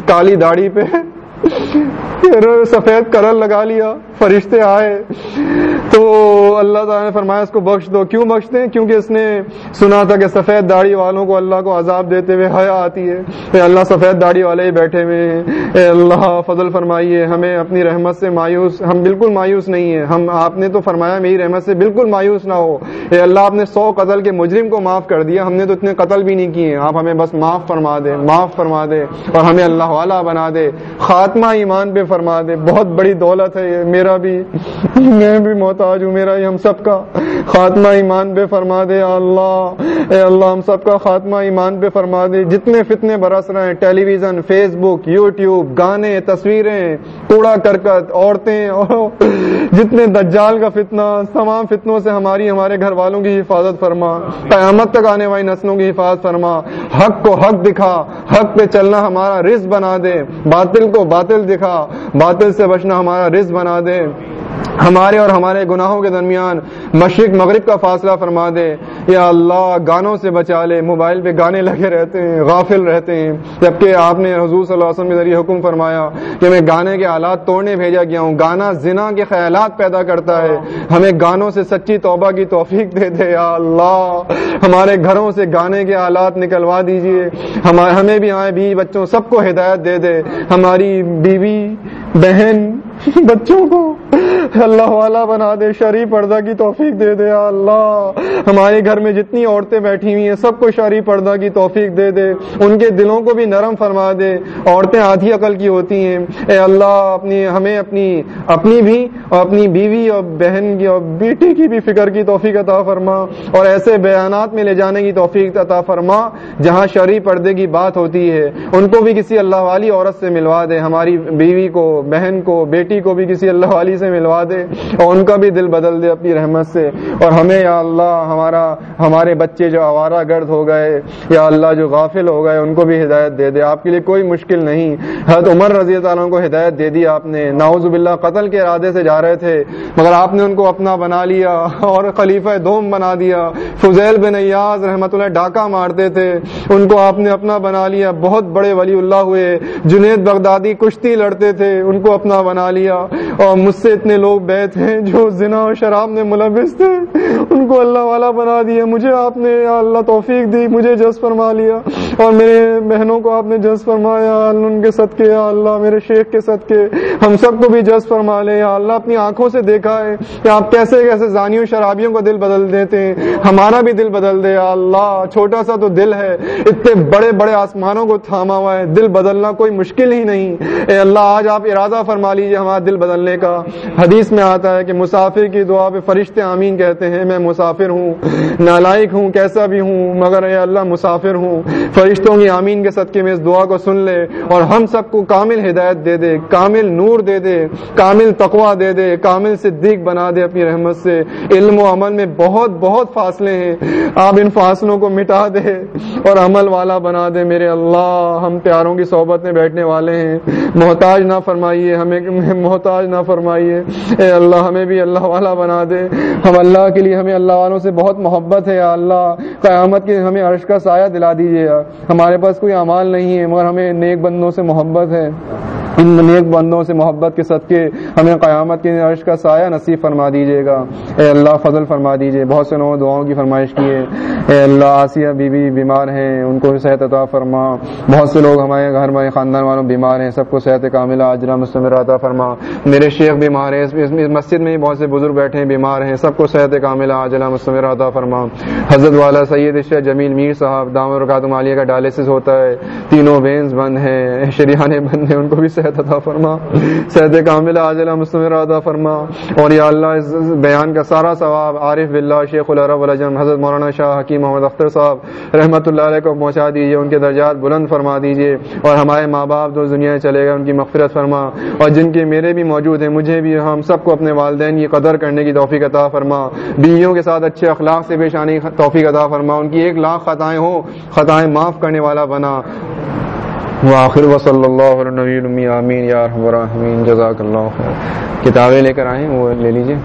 کالی داڑھی پہ سفید کرل لگا لیا، فرشتے آئے۔ تو اللہ تعالیٰ نے فرمایا اس کو بخش دو۔ کیوں بخش دیں کیونکہ اس نے سنا تھا کہ سفید داڑھی والوں کو اللہ کو عذاب دیتے ہوئے حیا آتی ہے۔ اے اللہ، سفید داڑھی والے ہی بیٹھے ہوئے ہیں۔ اے اللہ، فضل فرمائیے۔ ہمیں اپنی رحمت سے مایوس، ہم بالکل مایوس نہیں ہیں۔ ہم، آپ نے تو فرمایا میری رحمت سے بالکل مایوس نہ ہو۔ اے اللہ، آپ نے سو قتل کے مجرم کو معاف کر دیا۔ ہم نے تو اتنے قتل بھی نہیں کیے آپ ہمیں بس معاف فرما دے معاف فرما دے اور ہمیں اللہ والا بنا دے۔ خاتمہ ایمان پہ فرما دے۔ بہت بڑی دولت ہے یہ۔ میرا بھی، میں بھی محتاج ہوں۔ میرا ہی ہم سب کا خاتمہ ایمان پہ فرما دے اللہ۔ اے اللہ، ہم سب کا خاتمہ ایمان پہ فرما دے۔ جتنے فتنے برس رہے ہیں television Facebook, YouTube, گانے، تصویریں، کوڑا کرکٹ، عورتیں جتنے دجال کا فتنہ، تمام فتنوں سے ہماری، ہمارے گھر والوں کی حفاظت فرما۔ قیامت تک آنے والی نسلوں کی حفاظت فرما۔ حق کو حق دکھا، حق پہ چلنا ہمارا رزق بنا دے۔ باطل کو باطل دکھا، باطل سے بچنا ہمارا رزق بنا دے۔ ہمارے اور ہمارے گناہوں کے درمیان مشرق مغرب کا فاصلہ فرما دے۔ یا اللہ، گانوں سے بچا لے۔ موبائل پہ گانے لگے رہتے ہیں، غافل رہتے ہیں۔ جبکہ آپ نے حضور صلی اللہ علیہ وسلم کے ذریعے حکم فرمایا کہ میں گانے کے آلات توڑنے بھیجا گیا ہوں۔ گانا زنا کے خیالات پیدا کرتا ہے۔ ہمیں گانوں سے سچی توبہ کی توفیق دے دے۔ یا اللہ، ہمارے گھروں سے گانے کے آلات نکلوا دیجیے۔ ہمیں بھی آئے بھی بچوں، سب کو ہدایت دے دے۔ ہماری بیوی، بہن، بچوں کو اللہ والا بنا دے شرع پردہ کی توفیق دے دے اللہ۔ ہمارے گھر میں جتنی عورتیں بیٹھی ہوئی ہیں، سب کو شرع پردہ کی توفیق دے دے۔ ان کے دلوں کو بھی نرم فرما دے۔ عورتیں آدھی عقل کی ہوتی ہیں۔ اے اللہ، اپنی، ہمیں اپنی اپنی بھی اور اپنی بیوی اور بہن کی اور بیٹی کی بھی فکر کی توفیق عطا فرما۔ اور ایسے بیانات میں لے جانے کی توفیق عطا فرما، جہاں شرع پردے کی بات ہوتی ہے۔ ان کو بھی کسی اللہ والی عورت سے ملوا دے۔ ہماری بیوی کو، بہن کو، بیٹی کو بھی کسی اللہ والی سے ملوا دے اور ان کا بھی دل بدل دے اپنی رحمت سے۔ اور ہمیں یا اللہ ہمارا ہمارے بچے جو آوارہ گرد ہو گئے، یا اللہ جو غافل ہو گئے، ان کو بھی ہدایت دے دے۔ آپ کے لیے کوئی مشکل نہیں۔ حضرت عمر رضی اللہ عنہ کو ہدایت دے دی آپ نے۔ ناؤز باللہ، قتل کے ارادے سے جا رہے تھے، مگر آپ نے ان کو اپنا بنا لیا اور خلیفہ دوم بنا دیا۔ فضیل بن ایاز رحمت اللہ ڈاکہ مارتے تھے۔ ان کو آپ نے اپنا بنا لیا۔ بہت بڑے ولی اللہ ہوئے۔ جنید بغدادی کشتی لڑتے تھے، ان کو اپنا بنا لیا۔ اور مجھ سے اتنے لوگ بیت ہیں جو زنا اور شراب میں ملوث تھے۔ ان کو اللہ والا بنا دیا مجھے آپ نے یا اللہ توفیق دی، مجھے جس فرما لیا۔ اور میرے بہنوں کو آپ نے جس فرمایا۔ اللہ ان کے صدقے، یا اللہ میرے شیخ کے صدقے۔ ہم سب کو بھی جس فرما لے۔ یا اللہ اپنی آنکھوں سے دیکھا ہے کہ آپ کیسے کیسے زانیوں، شرابیوں کا دل بدل دیتے ہیں۔ ہمارا بھی دل بدل دے۔ یا اللہ، چھوٹا سا تو دل ہے۔ اتنے بڑے بڑے آسمانوں کو تھاما ہوا ہے۔ دل بدلنا کوئی مشکل ہی نہیں۔ اے اللہ، آج آپ ارادہ فرما لیجیے ہمارا دل بدلنے کا۔ حدیث میں آتا ہے کہ مسافر کی دعا پہ فرشتے آمین کہتے ہیں، میں مسافر ہوں، نالائق ہوں، کیسا بھی ہوں، مگر اے اللہ مسافر ہوں۔ فرشتوں کی آمین کے صدقے میں اس دعا کو سن لے اور ہم سب کو کامل ہدایت دے دے، کامل نور دے دے، کامل تقوا دے دے، کامل صدیق بنا دے اپنی رحمت سے۔ علم و عمل میں بہت بہت فاصلے ہیں۔ آپ ان فاصلوں کو مٹا دے اور عمل والا بنا دے۔ میرے اللہ، ہم پیاروں کی صحبت میں بیٹھنے والے ہیں۔ محتاج نہ فرمائیے ہمیں محتاج نہ فرمائیے اے اللہ، ہمیں بھی اللہ والا بنا دے۔ ہم اللہ کے لیے، ہمیں اللہ والوں سے بہت محبت ہے، یا اللہ۔ قیامت کے ہمیں عرش کا سایہ دلا دیجیے۔ ہمارے پاس کوئی اعمال نہیں ہے، مگر ہمیں نیک بندوں سے محبت ہے۔ ان نیک بندوں سے محبت کے صدقے ہمیں قیامت کے عرش کا سایہ نصیب فرما دیجیے گا۔ اے اللہ، فضل فرما دیجیے۔ بہت سے لوگوں دعاؤں کی فرمائش کی ہے۔ اے اللہ، آسیہ بی بی بیمار ہیں، ان کو صحت عطا فرما۔ بہت سے لوگ ہمارے گھر میں خاندان والوں بیمار ہیں، سب کو صحت کاملہ، اجرا مستمر عطا فرما۔ میرے شیخ بیمار ہیں، اس مسجد میں بھی بہت سے بزرگ بیٹھے ہیں، بیمار ہیں، سب کو صحت کاملہ اجلا مستمر عطا فرما۔ حضرت والا سید اشرف جمیل میر صاحب دام رکاتم عالیہ کا ڈائلسس ہوتا ہے۔ تینوں وینز بند ہیں شریانے بند ہیں، ان کو بھی صحت عطا فرما، صحت کامل عاجلہ مستمر عطا فرما۔ اور یا اللہ، اس بیان کا سارا ثواب عارف باللہ شیخ العرب الجم حضرت مولانا شاہ حکیم محمد اختر صاحب رحمۃ اللہ علیہ کو پہنچا دیجیے ان کے درجات بلند فرما دیجیے اور ہمارے ماں باپ جو دنیا چلے گئے، ان کی مغفرت فرما۔ اور جن کے میرے بھی موجود ہیں، مجھے بھی ہم سب کو اپنے والدین کی قدر کرنے کی توفیق عطا فرما۔ بیویوں کے ساتھ اچھے اخلاق سے پیش آنے کی توفیق عطا فرما۔ ان کی ایک لاکھ خطائیں ہوں، خطائیں معاف کرنے والا بنا۔ وآخر وصلی اللہ علیہ نبی آمین یا رحم الراحمین، جزاک اللہ خیر. کتابیں لے کر آئیں، وہ لے لیجیے